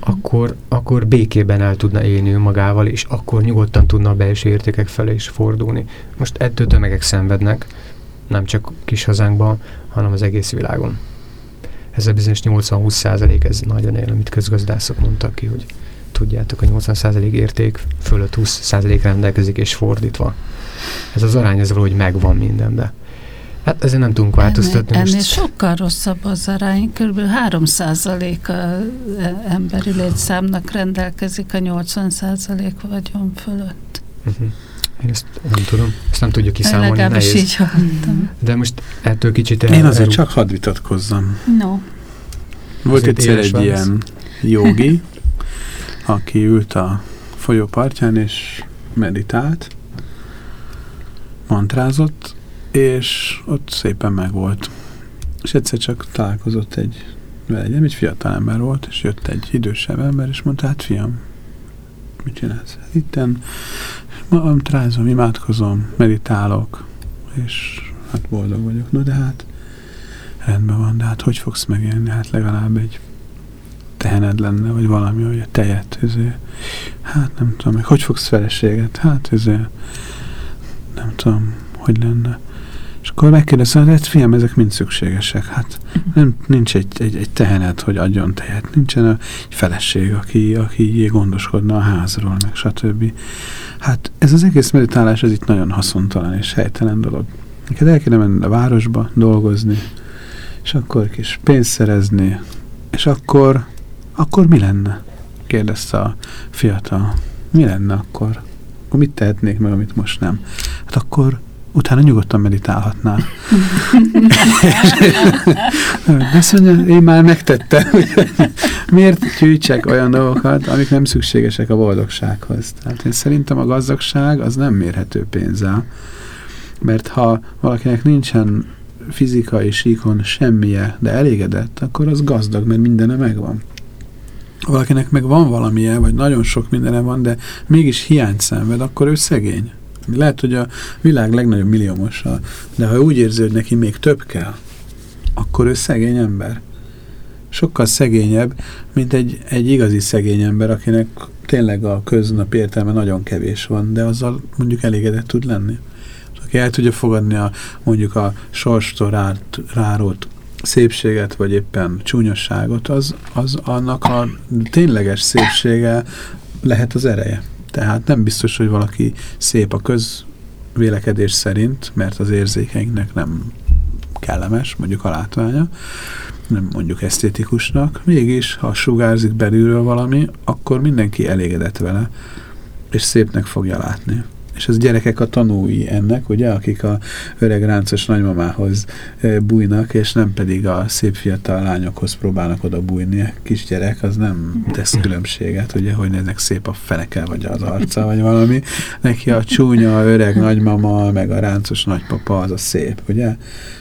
akkor, akkor békében el tudna élni magával, és akkor nyugodtan tudna a belső értékek felé is fordulni. Most ettől tömegek szenvednek, nem csak kis hazánkban, hanem az egész világon. Ez a bizonyos 80-20 százalék, ez nagyon él, amit közgazdászok mondtak ki, hogy tudjátok, a 80 százalék érték fölött 20 százalék rendelkezik, és fordítva. Ez az arány, ez valahogy megvan mindenben. Hát ezért nem tudunk változtatni. Ennél, ennél sokkal rosszabb az arány, kb. 3% a emberi létszámnak rendelkezik a 80% vagyon fölött. Uh-huh. Én ezt nem tudom, ezt nem tudjuk kiszámolni, Legalábbis így hallottam. De most ettől kicsit... El, Én azért el... csak hadd vitatkozzam. No. Volt egyszer egy van. ilyen jogi, aki ült a folyópartján és meditált, mantrázott, és ott szépen megvolt. És egyszer csak találkozott egy vele, egy, fiatal ember volt, és jött egy idősebb ember, és mondta, hát fiam, mit csinálsz? Itten trázom, imádkozom, meditálok, és hát boldog vagyok. No, de hát rendben van, de hát hogy fogsz megélni? Hát legalább egy tehened lenne, vagy valami, hogy a tejet, ezért, hát nem tudom, meg hogy fogsz feleséget? Hát ezért, nem tudom, hogy lenne. És akkor megkérdeztem, hát fiam, ezek mind szükségesek. Hát nem, nincs egy, egy, egy tehenet, hogy adjon tehet. Nincsen egy feleség, aki, aki gondoskodna a házról, meg stb. Hát ez az egész meditálás, ez itt nagyon haszontalan és helytelen dolog. Neked el kéne menni a városba dolgozni, és akkor kis pénzt szerezni, és akkor, akkor mi lenne? kérdezte a fiatal. Mi lenne akkor? Akkor mit tehetnék meg, amit most nem? Hát akkor utána nyugodtan meditálhatnál. Azt mondja, én már megtettem. Miért gyűjtsek olyan dolgokat, amik nem szükségesek a boldogsághoz? Tehát én szerintem a gazdagság az nem mérhető pénzzel. Mert ha valakinek nincsen fizikai síkon semmije, de elégedett, akkor az gazdag, mert mindene megvan. Valakinek meg van valamije, vagy nagyon sok mindene van, de mégis hiányt szenved, akkor ő szegény. Lehet, hogy a világ legnagyobb milliómosa, de ha úgy érzi, hogy neki még több kell, akkor ő szegény ember. Sokkal szegényebb, mint egy, egy igazi szegény ember, akinek tényleg a köznap értelme nagyon kevés van, de azzal mondjuk elégedett tud lenni. Aki el tudja fogadni a, mondjuk a sorstól rárót szépséget, vagy éppen csúnyosságot, az, az annak a tényleges szépsége lehet az ereje. Tehát nem biztos, hogy valaki szép a közvélekedés szerint, mert az érzékeinknek nem kellemes, mondjuk a látványa, nem mondjuk esztétikusnak, mégis, ha sugárzik belülről valami, akkor mindenki elégedett vele, és szépnek fogja látni és az gyerekek a tanúi ennek, ugye, akik a öreg ráncos nagymamához bújnak, és nem pedig a szép fiatal lányokhoz próbálnak oda bújni. A kisgyerek az nem tesz különbséget, ugye, hogy ennek szép a feneke, vagy az arca, vagy valami. Neki a csúnya, öreg nagymama, meg a ráncos nagypapa, az a szép, ugye?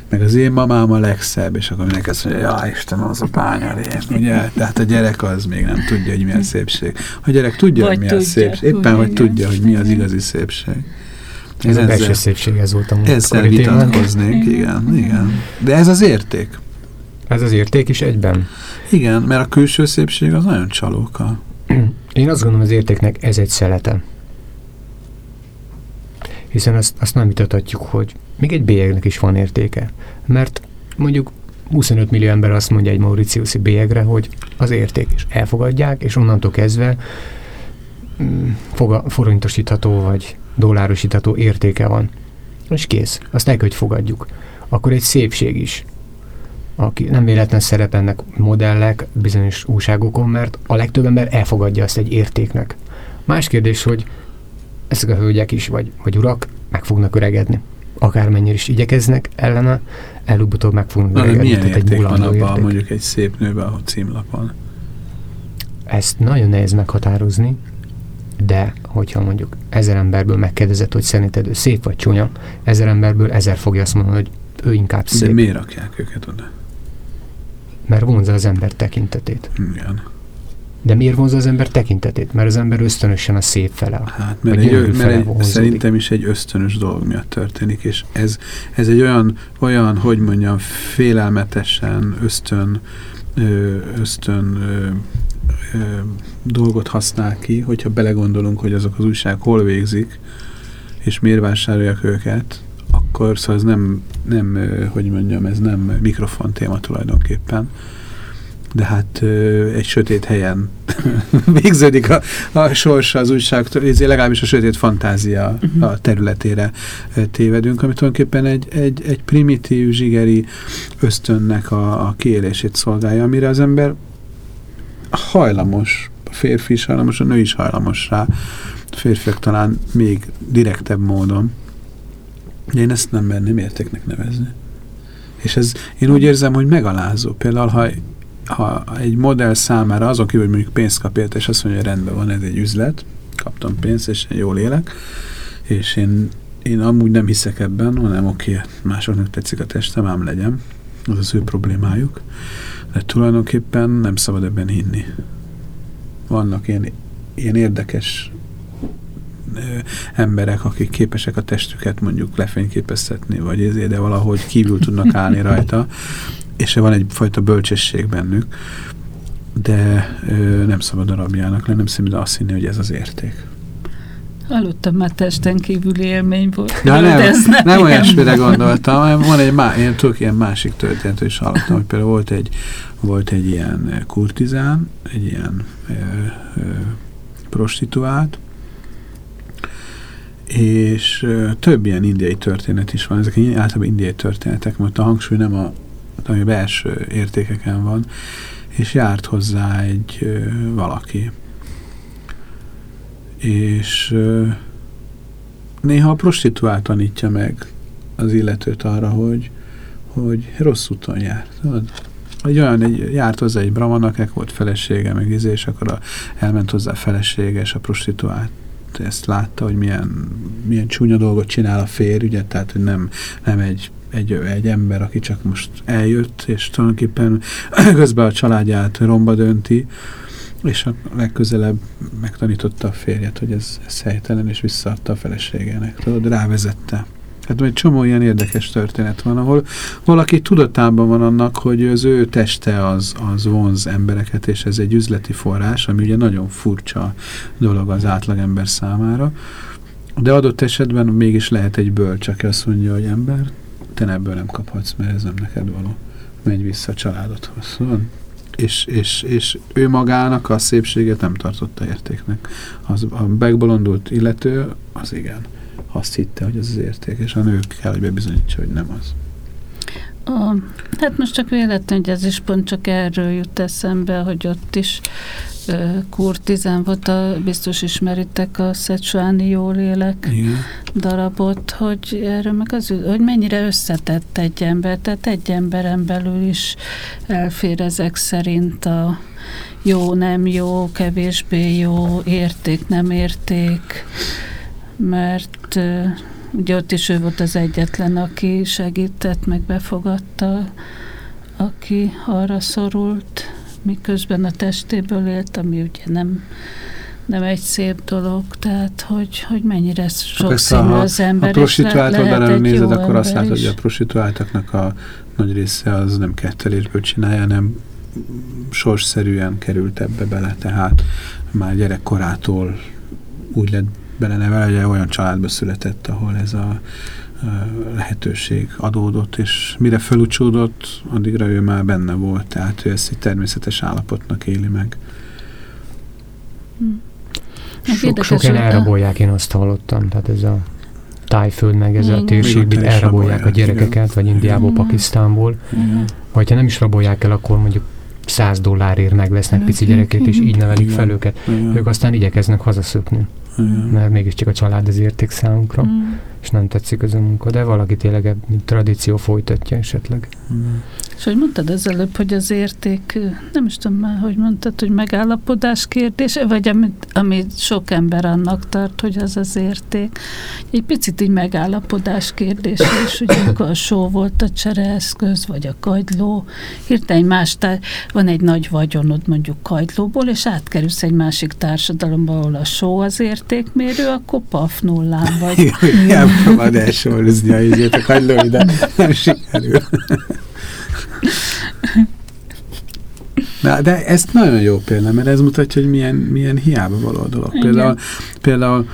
Meg az én mamám a legszebb, és akkor mindenki azt mondja, ja, Isten, az a bányarém, ugye? Tehát a gyerek az még nem tudja, hogy milyen szépség. A gyerek tudja, vagy hogy milyen tudja, szépség. Éppen, hogy tudja, hogy mi az igazi szépség. Ez a belső szépség, ez volt a Ezzel vitatkoznék, igen, igen. De ez az érték. Ez az érték is egyben. Igen, mert a külső szépség az nagyon csalóka. Én azt gondolom, az értéknek ez egy szelete. Hiszen azt, azt nem vitathatjuk, hogy még egy bélyegnek is van értéke. Mert mondjuk 25 millió ember azt mondja egy Mauritiuszi bélyegre, hogy az érték is elfogadják, és onnantól kezdve mm, forintosítható vagy dollárosítható értéke van. És kész. Azt el hogy fogadjuk. Akkor egy szépség is. Aki nem véletlen szerepelnek modellek bizonyos újságokon, mert a legtöbb ember elfogadja azt egy értéknek. Más kérdés, hogy ezek a hölgyek is, vagy, vagy urak meg fognak öregedni akármennyire is igyekeznek ellene, előbb-utóbb meg fogunk Na, milyen érték egy van abban érték. mondjuk egy szép nőben a címlapon? Ezt nagyon nehéz meghatározni, de hogyha mondjuk ezer emberből megkérdezett, hogy szerinted ő szép vagy csúnya, ezer emberből ezer fogja azt mondani, hogy ő inkább szép. De miért rakják őket oda? Mert vonza az ember tekintetét. Igen. De miért vonza az ember tekintetét? Mert az ember ösztönösen a szép fele. Hát, mert, egy, mert egy, szerintem is egy ösztönös dolog miatt történik, és ez, ez egy olyan, olyan, hogy mondjam, félelmetesen ösztön, ösztön dolgot használ ki, hogyha belegondolunk, hogy azok az újság hol végzik, és miért vásárolják őket, akkor szóval ez nem, nem, hogy mondjam, ez nem mikrofon téma tulajdonképpen, de hát egy sötét helyen végződik a, a sorsa az újság, legalábbis a sötét fantázia uh -huh. a területére tévedünk, ami tulajdonképpen egy, egy, egy primitív, zsigeri ösztönnek a, a kiélését szolgálja, amire az ember hajlamos, a férfi is hajlamos, a nő is hajlamos rá, a férfiak talán még direktebb módon. De én ezt nem merném értéknek nevezni. És ez, én úgy érzem, hogy megalázó. Például, ha ha egy modell számára azon kívül, hogy mondjuk pénzt kap érte, és azt mondja, hogy rendben van, ez egy üzlet, kaptam pénzt, és jól élek, és én, én amúgy nem hiszek ebben, hanem oké, okay, másoknak tetszik a testem, ám legyen, az az ő problémájuk, de tulajdonképpen nem szabad ebben hinni. Vannak ilyen, ilyen érdekes emberek, akik képesek a testüket mondjuk lefényképeztetni, vagy ezért, de valahogy kívül tudnak állni rajta, és van egyfajta bölcsesség bennük, de ö, nem szabad darabjának lenni, nem szabad azt hinni, hogy ez az érték. Hallottam már testen kívüli élmény volt. Ja, nem, ez nem, nem olyasmire gondoltam, van egy má, én tudok ilyen másik történet is hallottam, hogy például volt egy, volt egy ilyen kurtizán, egy ilyen ö, ö, prostituált, és ö, több ilyen indiai történet is van, ezek általában indiai történetek, mert a hangsúly nem a, a belső értékeken van, és járt hozzá egy valaki, és néha a prostituált tanítja meg az illetőt arra, hogy, hogy rossz úton járt. Egy olyan, egy, járt hozzá egy brahmanak, volt felesége, meg izé, és akkor a, elment hozzá a felesége, és a prostituált ezt látta, hogy milyen, milyen csúnya dolgot csinál a férj, ugye, tehát, hogy nem, nem egy, egy, egy ember, aki csak most eljött, és tulajdonképpen közben a családját romba dönti, és a legközelebb megtanította a férjet, hogy ez, ez helytelen, és visszaadta a feleségének. Tudod, rávezette. Hát egy csomó ilyen érdekes történet van, ahol valaki tudatában van annak, hogy az ő teste az, az vonz embereket, és ez egy üzleti forrás, ami ugye nagyon furcsa dolog az átlagember számára. De adott esetben mégis lehet egy bölcs, aki azt mondja, hogy ember, te ebből nem kaphatsz, mert ez nem neked való. Menj vissza a családodhoz. Szóval és, és, és ő magának a szépséget nem tartotta értéknek. Az, a megbolondult illető, az igen. Azt hitte, hogy ez az érték, és a nők kell, hogy bebizonyítsa, hogy nem az. A, hát most csak véletlen, hogy ez is pont csak erről jut eszembe, hogy ott is kurtizán volt, a, biztos ismeritek a Szecsuáni Jólélek Igen. darabot, hogy erről meg az, hogy mennyire összetett egy ember, tehát egy emberen belül is elfér ezek szerint a jó, nem jó, kevésbé jó, érték, nem érték, mert ugye ott is ő volt az egyetlen, aki segített, meg befogadta, aki arra szorult miközben a testéből élt, ami ugye nem, nem egy szép dolog, tehát hogy, hogy mennyire sokszínű az ember. Ha prostituáltól bele nézed, akkor azt látod, hogy a prostituáltaknak a nagy része az nem kettelésből csinálja, hanem sorsszerűen került ebbe bele, tehát már gyerekkorától úgy lett belenevelve, hogy olyan családba született, ahol ez a lehetőség adódott, és mire felucsódott, addigra ő már benne volt, tehát ő ezt egy természetes állapotnak éli meg. Hmm. Sok, sokan elrabolják, én azt hallottam, tehát ez a tájföld, meg ez a térség, elrabolják a gyerekeket, vagy Indiából, Pakisztánból. Vagy ha nem is rabolják el, akkor mondjuk 100 dollárért megvesznek pici gyerekét, és így nevelik fel őket. Ők aztán igyekeznek hazaszökni. Mert mégiscsak a család az érték számunkra. Mm és nem tetszik az a munka, de valaki tényleg mint tradíció folytatja esetleg. Mm. És hogy mondtad az előbb, hogy az érték, nem is tudom már, hogy mondtad, hogy megállapodás kérdése, vagy amit, amit sok ember annak tart, hogy az az érték. Egy picit így megállapodás kérdése is, hogy amikor a só volt a csereeszköz, vagy a kagyló, hirtelen más, tár- van egy nagy vagyonod mondjuk kagylóból, és átkerülsz egy másik társadalomba, ahol a só az értékmérő, akkor paf nullán vagy. Igen, próbáld elsorozni a izét a kagylói, de nem sikerül. Na, de ez nagyon jó példa, mert ez mutatja, hogy milyen, milyen hiába való a dolog. Igen. Például, például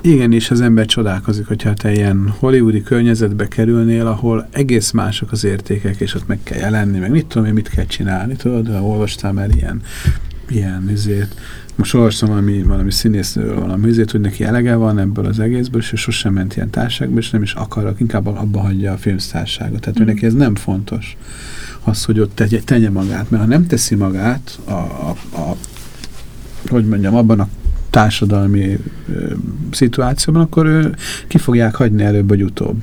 igenis az ember csodálkozik, hogyha te ilyen hollywoodi környezetbe kerülnél, ahol egész mások az értékek, és ott meg kell jelenni, meg mit tudom én, mit kell csinálni, tudod, olvastál már ilyen, ilyen izét, most olvastam valami, valami színészről valami izét, hogy neki elege van ebből az egészből, és sosem ment ilyen társágba, és nem is akar, inkább abba hagyja a filmsztárságot. Tehát mm. neki ez nem fontos az, hogy ott tegye, tegye magát, mert ha nem teszi magát a, a, a hogy mondjam, abban a társadalmi ö, szituációban, akkor ő, ki fogják hagyni előbb vagy utóbb.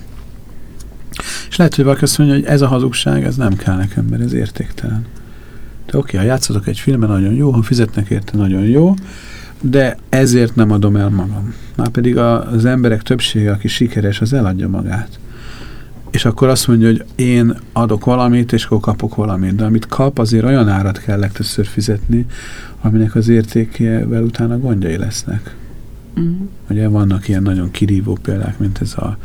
És lehet, hogy valaki azt mondja, hogy ez a hazugság, ez nem kell nekem, mert ez értéktelen. Oké, ha játszatok egy filmen, nagyon jó, ha fizetnek érte, nagyon jó, de ezért nem adom el magam. Már pedig az emberek többsége, aki sikeres, az eladja magát és akkor azt mondja, hogy én adok valamit, és akkor kapok valamit. De amit kap, azért olyan árat kell legtöbbször fizetni, aminek az értékével utána gondjai lesznek. Mm. Ugye vannak ilyen nagyon kirívó példák, mint ez a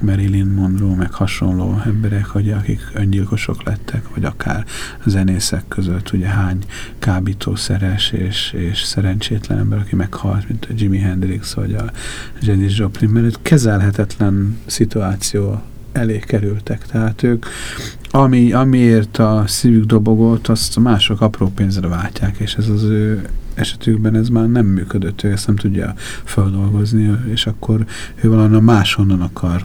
Marilyn Monroe, meg hasonló emberek, hogy akik öngyilkosok lettek, vagy akár zenészek között, ugye hány kábítószeres és, és szerencsétlen ember, aki meghalt, mint a Jimi Hendrix, vagy a Janis Joplin, mert kezelhetetlen szituáció elé kerültek. Tehát ők, ami, amiért a szívük dobogott, azt mások apró pénzre váltják, és ez az ő esetükben ez már nem működött, ő ezt nem tudja feldolgozni, és akkor ő valahonnan máshonnan akar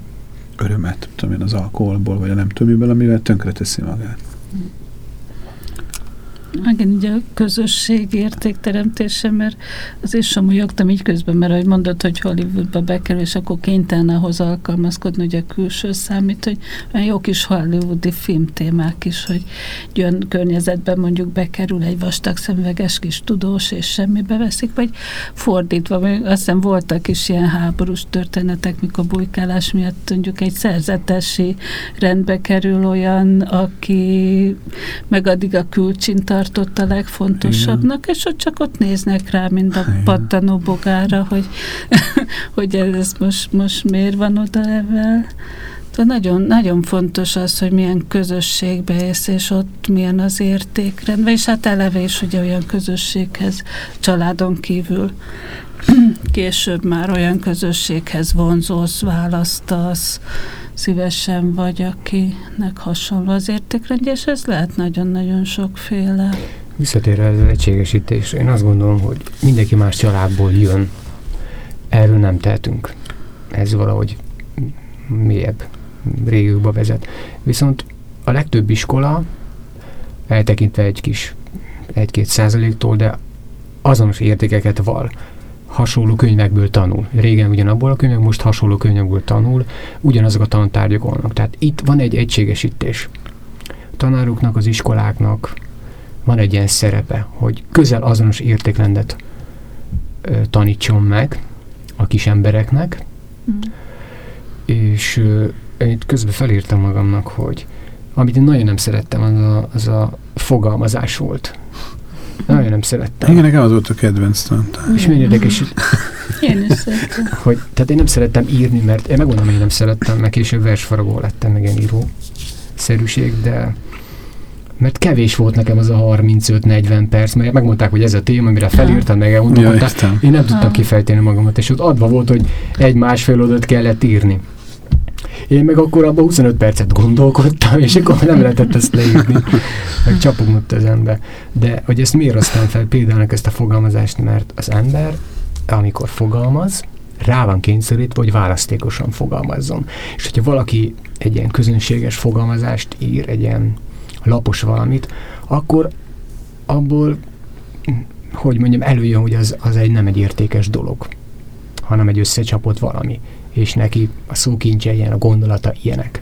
örömet, tudom én, az alkoholból, vagy a nem tudom miből, amivel tönkreteszi magát. Igen, ugye a közösség értékteremtése, mert az is molyogtam így közben, mert ahogy mondod, hogy Hollywoodba bekerül, és akkor kénytelen ahhoz alkalmazkodni, hogy a külső számít, hogy olyan jó kis hollywoodi filmtémák is, hogy egy olyan környezetben mondjuk bekerül egy vastag szemveges kis tudós, és semmibe veszik, vagy fordítva, azt hiszem voltak is ilyen háborús történetek, mikor bujkálás miatt mondjuk egy szerzetesi rendbe kerül olyan, aki meg addig a külcsin tart, tartott a legfontosabbnak, Igen. és hogy csak ott néznek rá, mint a Igen. pattanó bogára, hogy, hogy ez most, most miért van oda ebben. nagyon, nagyon fontos az, hogy milyen közösségbe ész, és ott milyen az értékrend, és hát eleve is ugye olyan közösséghez, családon kívül később már olyan közösséghez vonzósz, választasz, szívesen vagy, akinek hasonló az értékrendje, és ez lehet nagyon-nagyon sokféle. Visszatér az egységesítésre, én azt gondolom, hogy mindenki más családból jön. Erről nem tehetünk. Ez valahogy mélyebb régióba vezet. Viszont a legtöbb iskola, eltekintve egy kis egy-két százaléktól, de azonos értékeket val hasonló könyvekből tanul. Régen ugyanabból a könyvek, most hasonló könyvekből tanul, ugyanazok a tantárgyak vannak. Tehát itt van egy egységesítés. A tanároknak, az iskoláknak van egy ilyen szerepe, hogy közel azonos értékrendet ö, tanítson meg a kis embereknek, mm. és ö, én itt közben felírtam magamnak, hogy amit én nagyon nem szerettem, az a, az a fogalmazás volt. Nagyon nem szerettem. Igen, nekem az volt a kedvenc tantár. És milyen érdekes, én is szeretem. Hogy, tehát én nem szerettem írni, mert én megmondom, hogy én nem szerettem, meg később versfaragó lettem, meg ilyen író szerűség, de mert kevés volt nekem az a 35-40 perc, mert megmondták, hogy ez a téma, amire felírtam, meg elmondtam, ja, én nem tudtam kifejteni magamat, és ott adva volt, hogy egy-másfél oldalt kellett írni. Én meg akkor abban 25 percet gondolkodtam, és akkor nem lehetett ezt leírni, meg csapogott az ember. De hogy ezt miért aztán fel például ezt a fogalmazást, mert az ember, amikor fogalmaz, rá van kényszerítve, hogy választékosan fogalmazzon. És hogyha valaki egy ilyen közönséges fogalmazást ír, egy ilyen lapos valamit, akkor abból, hogy mondjam, előjön, hogy az, az egy nem egy értékes dolog, hanem egy összecsapott valami és neki a szókincse ilyen, a gondolata ilyenek.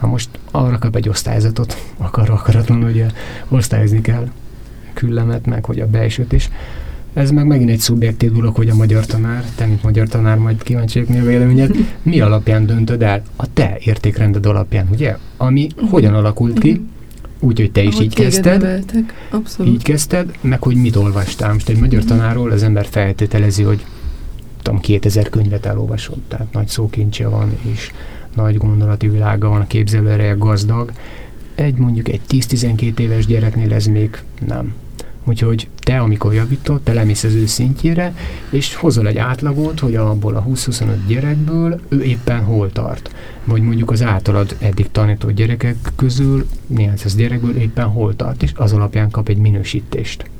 Na most arra kap egy osztályzatot, akar akaratlan, hogy osztályozni kell küllemet, meg hogy a belsőt is. Ez meg megint egy szubjektív dolog, hogy a magyar tanár, te mint magyar tanár, majd kíváncsi mi a véleményed, mi alapján döntöd el? A te értékrended alapján, ugye? Ami uh-huh. hogyan alakult ki, úgy, hogy te is Ahogy így kezdted, Abszolút. így kezdted, meg hogy mit olvastál. Most egy magyar uh-huh. tanárról az ember feltételezi, hogy tudom, 2000 könyvet elolvasott, tehát nagy szókincse van, és nagy gondolati világa van, a képzelőereje gazdag. Egy mondjuk egy 10-12 éves gyereknél ez még nem. Úgyhogy te, amikor javítod, te lemész az ő szintjére, és hozol egy átlagot, hogy abból a 20-25 gyerekből ő éppen hol tart. Vagy mondjuk az általad eddig tanított gyerekek közül, néhány gyerekből éppen hol tart, és az alapján kap egy minősítést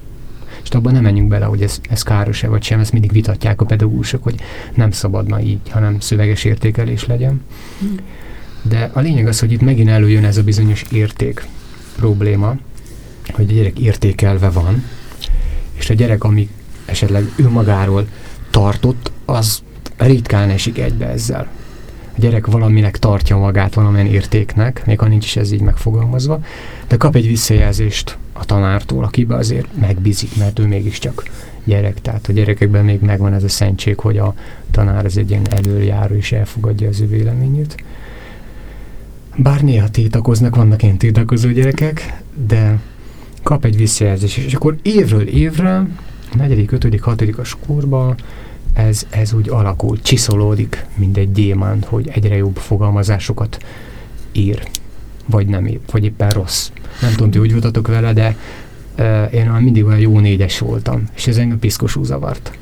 és abban nem menjünk bele, hogy ez, ez káros-e vagy sem, ezt mindig vitatják a pedagógusok, hogy nem szabadna így, hanem szöveges értékelés legyen. De a lényeg az, hogy itt megint előjön ez a bizonyos érték probléma, hogy a gyerek értékelve van, és a gyerek, ami esetleg ő magáról tartott, az ritkán esik egybe ezzel. A gyerek valaminek tartja magát, valamilyen értéknek, még ha nincs is ez így megfogalmazva, de kap egy visszajelzést a tanártól, akibe azért megbízik, mert ő mégiscsak gyerek. Tehát a gyerekekben még megvan ez a szentség, hogy a tanár az egy ilyen előjáró és elfogadja az ő véleményét. Bár néha tiltakoznak, vannak ilyen tiltakozó gyerekek, de kap egy visszajelzést, és akkor évről évre, negyedik, ötödik, hatodikas korban ez, ez úgy alakul, csiszolódik, mint egy gyémánt, hogy egyre jobb fogalmazásokat ír, vagy nem ír, vagy éppen rossz. Nem tudom, ti úgy voltatok vele, de uh, én már mindig olyan jó négyes voltam, és ez engem piszkosú zavart.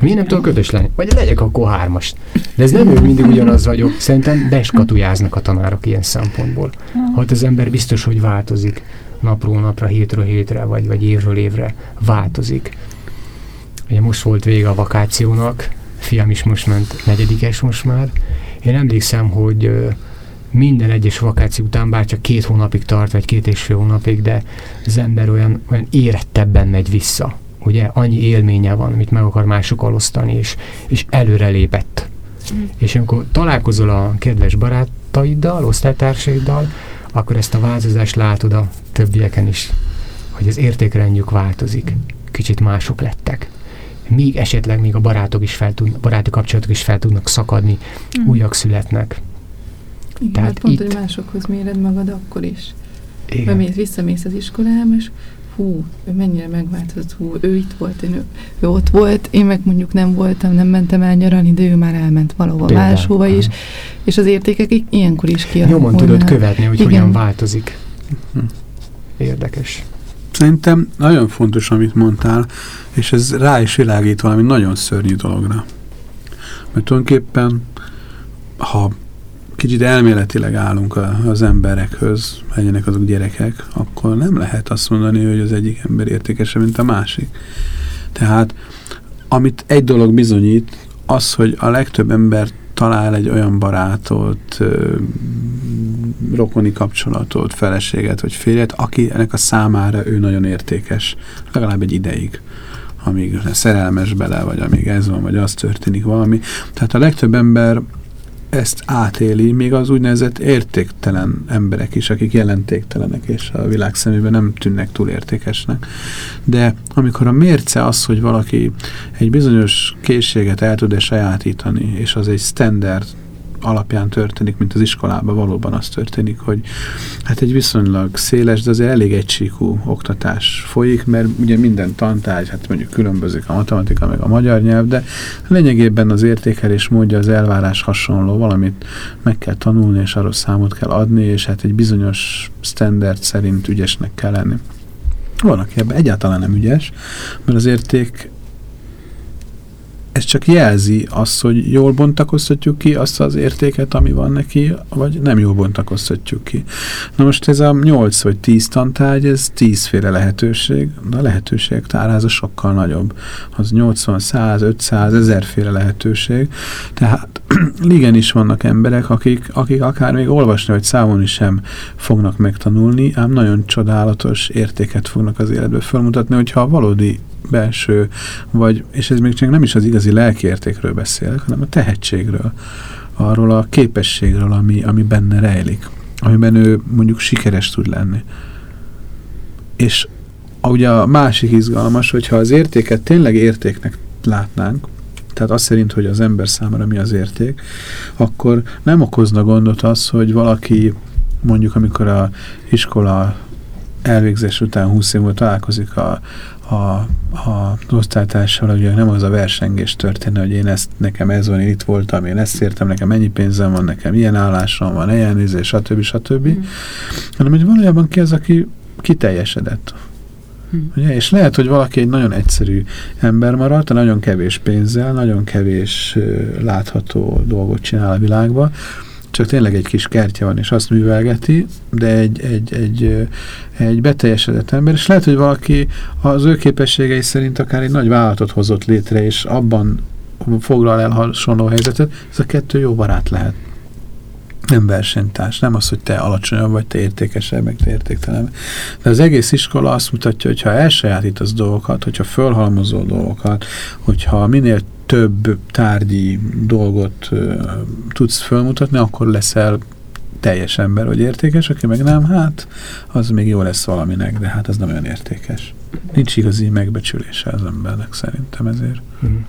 Miért nem tudok ötös lenni? Vagy legyek akkor hármas. De ez nem ő mindig ugyanaz vagyok. Szerintem beskatujáznak a tanárok ilyen szempontból. Ha az ember biztos, hogy változik napról napra, hétről hétre, vagy, vagy évről évre változik. Ugye most volt vége a vakációnak, fiam is most ment negyedikes most már. Én emlékszem, hogy minden egyes vakáció után, bár csak két hónapig tart, vagy két és fél hónapig, de az ember olyan, olyan érettebben megy vissza. Ugye annyi élménye van, amit meg akar másokkal osztani, és, és előrelépett. Mm. És amikor találkozol a kedves barátaiddal, osztálytársaiddal, akkor ezt a változást látod a többieken is, hogy az értékrendjük változik. Kicsit mások lettek. Még esetleg még a barátok is fel tud, baráti kapcsolatok is fel tudnak szakadni, mm. újak születnek. Igen, Tehát pont, itt... hogy másokhoz méred magad akkor is. Igen. Bemész, visszamész az iskolába, és hú, ő mennyire megváltozott, hú, ő itt volt, én, ő, ő ott volt, én meg mondjuk nem voltam, nem mentem el nyaralni, de ő már elment valahova Például. máshova is, és az értékek ilyenkor is kialakulnak. Nyomon tudod követni, hogy Igen. hogyan változik. Hm. Érdekes. Szerintem nagyon fontos, amit mondtál, és ez rá is világít valami nagyon szörnyű dologra. Mert tulajdonképpen, ha kicsit elméletileg állunk az emberekhöz, legyenek azok gyerekek, akkor nem lehet azt mondani, hogy az egyik ember értékesebb, mint a másik. Tehát, amit egy dolog bizonyít, az, hogy a legtöbb ember talál egy olyan barátot, rokoni kapcsolatot, feleséget vagy férjet, aki ennek a számára ő nagyon értékes, legalább egy ideig amíg szerelmes bele, vagy amíg ez van, vagy az történik valami. Tehát a legtöbb ember ezt átéli, még az úgynevezett értéktelen emberek is, akik jelentéktelenek, és a világ szemében nem tűnnek túl értékesnek. De amikor a mérce az, hogy valaki egy bizonyos készséget el tud-e sajátítani, és az egy standard alapján történik, mint az iskolában valóban az történik, hogy hát egy viszonylag széles, de azért elég egysíkú oktatás folyik, mert ugye minden tantárgy, hát mondjuk különbözik a matematika meg a magyar nyelv, de lényegében az értékelés módja, az elvárás hasonló, valamit meg kell tanulni, és arról számot kell adni, és hát egy bizonyos standard szerint ügyesnek kell lenni. Van, aki ebben egyáltalán nem ügyes, mert az érték ez csak jelzi azt, hogy jól bontakoztatjuk ki azt az értéket, ami van neki, vagy nem jól bontakoztatjuk ki. Na most ez a 8 vagy 10 tantárgy, ez 10 féle lehetőség, de a lehetőségek táráza sokkal nagyobb. Az 80, 100, 500, 1000 féle lehetőség. Tehát is vannak emberek, akik, akik akár még olvasni vagy számolni sem fognak megtanulni, ám nagyon csodálatos értéket fognak az életbe felmutatni, hogyha valódi belső, vagy, és ez még csak nem is az igazi lelkiértékről beszélek, hanem a tehetségről, arról a képességről, ami, ami benne rejlik, amiben ő mondjuk sikeres tud lenni. És ugye a másik izgalmas, hogyha az értéket tényleg értéknek látnánk, tehát azt szerint, hogy az ember számára mi az érték, akkor nem okozna gondot az, hogy valaki mondjuk amikor a iskola elvégzés után 20 év találkozik a, a, a osztálytársal, hogy nem az a versengés történne, hogy én ezt, nekem ez van, én itt voltam, én ezt értem, nekem ennyi pénzem van, nekem ilyen állásom van, ilyen nézés, stb. stb. Mm. hanem hogy valójában ki az, aki kiteljesedett. Hmm. Ugye? És lehet, hogy valaki egy nagyon egyszerű ember maradt, nagyon kevés pénzzel, nagyon kevés uh, látható dolgot csinál a világban, csak tényleg egy kis kertje van, és azt művelgeti, de egy, egy, egy, egy beteljesedett ember, és lehet, hogy valaki az ő képességei szerint akár egy nagy vállalatot hozott létre, és abban foglal el hasonló helyzetet, ez a kettő jó barát lehet. Nem versenytárs, nem az, hogy te alacsonyabb vagy, te értékesebb, meg te értéktelen. De az egész iskola azt mutatja, hogy ha elsajátítasz dolgokat, hogyha fölhalmozol dolgokat, hogyha minél több tárgyi dolgot uh, tudsz fölmutatni, akkor leszel teljes ember, vagy értékes, aki meg nem, hát az még jó lesz valaminek, de hát az nem olyan értékes. Nincs igazi megbecsülése az embernek szerintem ezért. Hmm.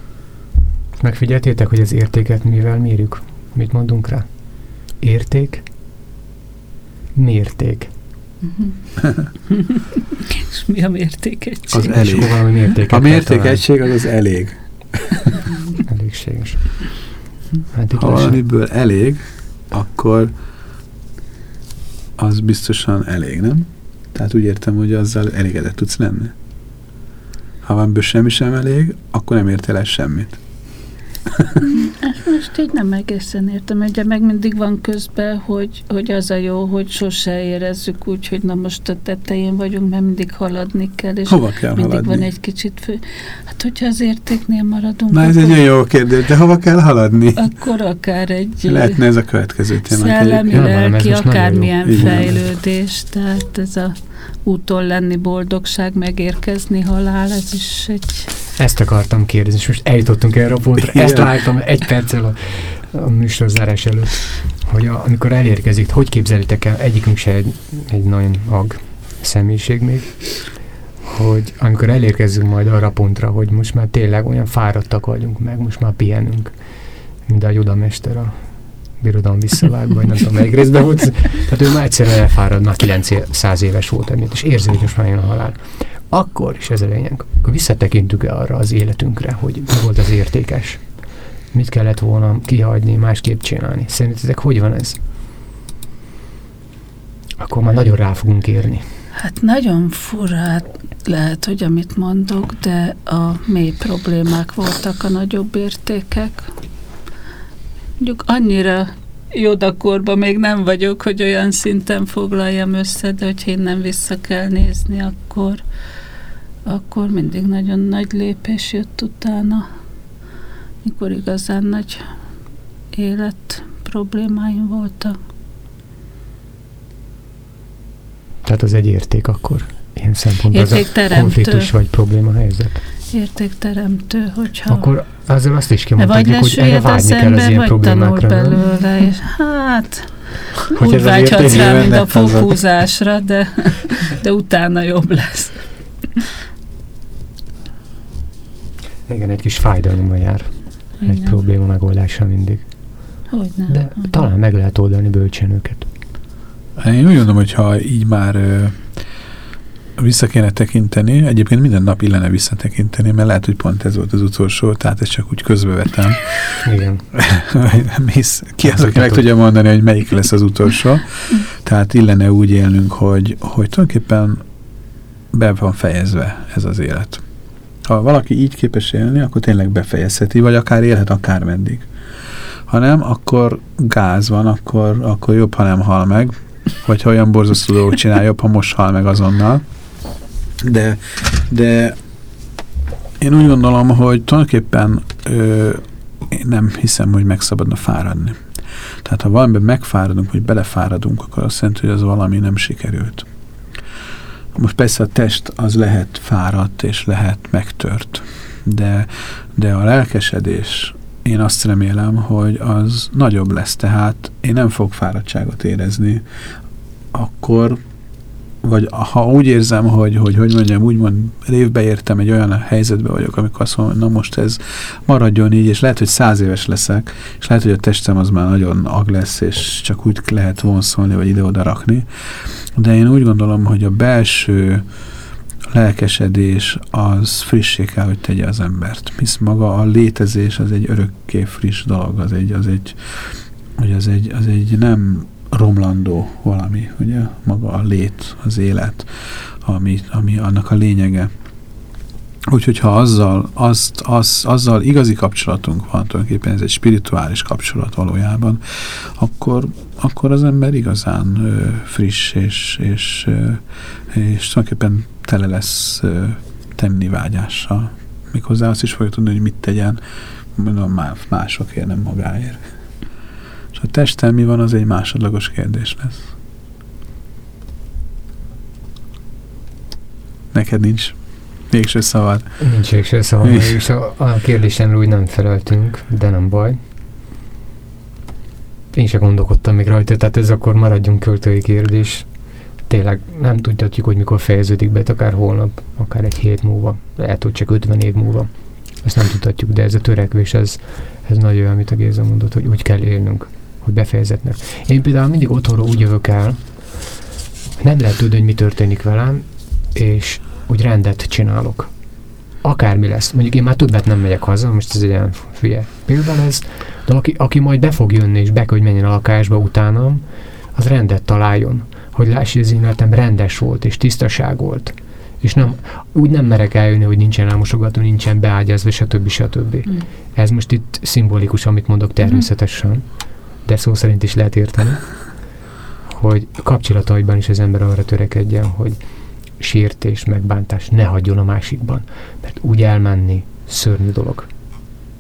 Megfigyeltétek, hogy az értéket mivel mérjük? Mit mondunk rá? Érték? Mérték. És mi a mértékegység? Az elég. valami a mértékegység az az elég. Elég. elégséges. Hát ha valamiből elég, akkor az biztosan elég, nem? Tehát úgy értem, hogy azzal elégedett tudsz lenni. Ha van semmi sem elég, akkor nem értél el semmit. Hát most így nem egészen értem, ugye meg mindig van közben, hogy, hogy az a jó, hogy sose érezzük úgy, hogy na most a tetején vagyunk, mert mindig haladni kell, és hova kell mindig haladni? van egy kicsit fő. Hát, hogyha az értéknél maradunk. Na ez egy nagyon jó kérdés, de hova kell haladni? Akkor akár egy... Lehetne ez a következő téma. Szellemi, lelki, akármilyen fejlődés, tehát ez a úton lenni boldogság, megérkezni halál, ez is egy... Ezt akartam kérdezni, és most eljutottunk erre a pontra. Ezt láttam egy perccel a, a műsorzárás előtt, hogy a, amikor elérkezik, hogy képzelitek el, egyikünk se egy, egy nagyon ag személyiség még, hogy amikor elérkezünk majd arra a pontra, hogy most már tényleg olyan fáradtak vagyunk meg, most már pihenünk, mint a judamester a birodalom visszavág, vagy nem tudom, melyik részben volt. Tehát ő már egyszerűen elfáradna, 900 éves volt emiatt, és érzi, hogy most már jön a halál. Akkor is ez a lényeg, akkor visszatekintünk-e arra az életünkre, hogy mi volt az értékes? Mit kellett volna kihagyni, másképp csinálni? Szerintetek hogy van ez? Akkor már nagyon rá fogunk érni. Hát nagyon furát lehet, hogy amit mondok, de a mély problémák voltak a nagyobb értékek. Mondjuk annyira jodakorban még nem vagyok, hogy olyan szinten foglaljam össze, de hogyha innen vissza kell nézni, akkor, akkor mindig nagyon nagy lépés jött utána, mikor igazán nagy élet problémáim voltak. Tehát az egy érték akkor? Ilyen szempontból az a konfliktus vagy probléma helyzet? Értékteremtő, hogyha... Akkor azért azt is kimondhatjuk, hogy erre vágyni kell az ilyen problémákra. belőle, és hát hogy úgy vágyhatsz rá, mint a fokhúzásra, de, de utána jobb lesz. Igen, egy kis fájdalommal jár. Igen. Egy probléma megoldása mindig. Hogy nem, de hogy talán meg lehet oldani bölcsen őket. Én úgy gondolom, hogy ha így már ö, vissza kéne tekinteni, egyébként minden nap illene visszatekinteni, mert lehet, hogy pont ez volt az utolsó, tehát ezt csak úgy közbevetem. Igen. Mész, ki az, aki meg tudja mondani, hogy melyik lesz az utolsó. Tehát illene úgy élnünk, hogy, hogy tulajdonképpen be van fejezve ez az élet. Ha valaki így képes élni, akkor tényleg befejezheti, vagy akár élhet akár meddig. Ha nem, akkor gáz van, akkor, akkor jobb, ha nem hal meg, vagy ha olyan borzasztó dolgok csinál, jobb, ha most hal meg azonnal. De, de én úgy gondolom, hogy tulajdonképpen ö, én nem hiszem, hogy meg szabadna fáradni. Tehát ha valamiben megfáradunk, vagy belefáradunk, akkor azt jelenti, hogy az valami nem sikerült. Most persze a test az lehet fáradt, és lehet megtört, de, de a lelkesedés, én azt remélem, hogy az nagyobb lesz, tehát én nem fog fáradtságot érezni, akkor vagy ha úgy érzem, hogy, hogy, hogy mondjam, úgymond révbe értem, egy olyan helyzetbe vagyok, amikor azt mondom, na most ez maradjon így, és lehet, hogy száz éves leszek, és lehet, hogy a testem az már nagyon ag lesz, és csak úgy lehet vonszolni, vagy ide-oda rakni. De én úgy gondolom, hogy a belső lelkesedés az frissé kell, hogy tegye az embert. Hisz maga a létezés az egy örökké friss dolog, az egy, az egy, hogy az egy, az egy nem romlandó valami, ugye, maga a lét, az élet, ami, ami annak a lényege. Úgyhogy ha azzal, azt, az, azzal igazi kapcsolatunk van, tulajdonképpen ez egy spirituális kapcsolat valójában, akkor, akkor az ember igazán ö, friss, és, és, ö, és tulajdonképpen tele lesz ö, tenni vágyással. Méghozzá azt is fogja tudni, hogy mit tegyen, mondom, másokért, nem magáért. A testel mi van, az egy másodlagos kérdés lesz. Neked nincs végső szavad. Nincs végső szavad, és a, a kérdésemre úgy nem feleltünk, de nem baj. Én se gondolkodtam még rajta, tehát ez akkor maradjunk költői kérdés. Tényleg nem tudhatjuk, hogy mikor fejeződik be, akár holnap, akár egy hét múlva, lehet, hogy csak 50 év múlva. Ezt nem tudhatjuk, de ez a törekvés, ez, ez nagy olyan, amit a Géza mondott, hogy úgy kell élnünk hogy befejezetnek. Én például mindig otthonról úgy jövök el, nem lehet tudni, hogy mi történik velem, és úgy rendet csinálok. akármi lesz, mondjuk én már többet nem megyek haza, most ez egy olyan hülye példa lesz, de aki, aki majd be fog jönni és be hogy menjen a lakásba utánam, az rendet találjon, hogy láss, hogy az életem rendes volt és tisztaság volt. És nem, úgy nem merek eljönni, hogy nincsen elmosogató, nincsen beágyazva, stb. stb. Mm. Ez most itt szimbolikus, amit mondok természetesen, de szó szerint is lehet érteni, hogy kapcsolataiban is az ember arra törekedjen, hogy sértés, megbántás ne hagyjon a másikban. Mert úgy elmenni szörnyű dolog.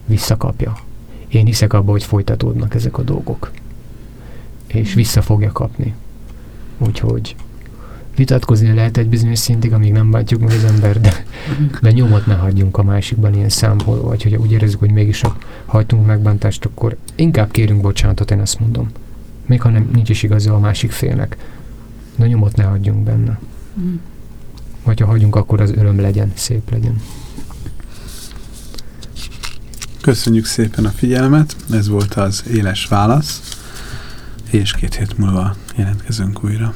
Visszakapja. Én hiszek abba, hogy folytatódnak ezek a dolgok. És vissza fogja kapni. Úgyhogy vitatkozni lehet egy bizonyos szintig, amíg nem bántjuk meg az ember, de, de nyomot ne hagyjunk a másikban ilyen számból, vagy hogy úgy érezzük, hogy mégis hajtunk megbántást, akkor inkább kérünk bocsánatot, én ezt mondom. Még ha nem, nincs is igaza a másik félnek. De nyomot ne hagyjunk benne. Mm. Vagy ha hagyunk, akkor az öröm legyen, szép legyen. Köszönjük szépen a figyelmet, ez volt az éles válasz, és két hét múlva jelentkezünk újra.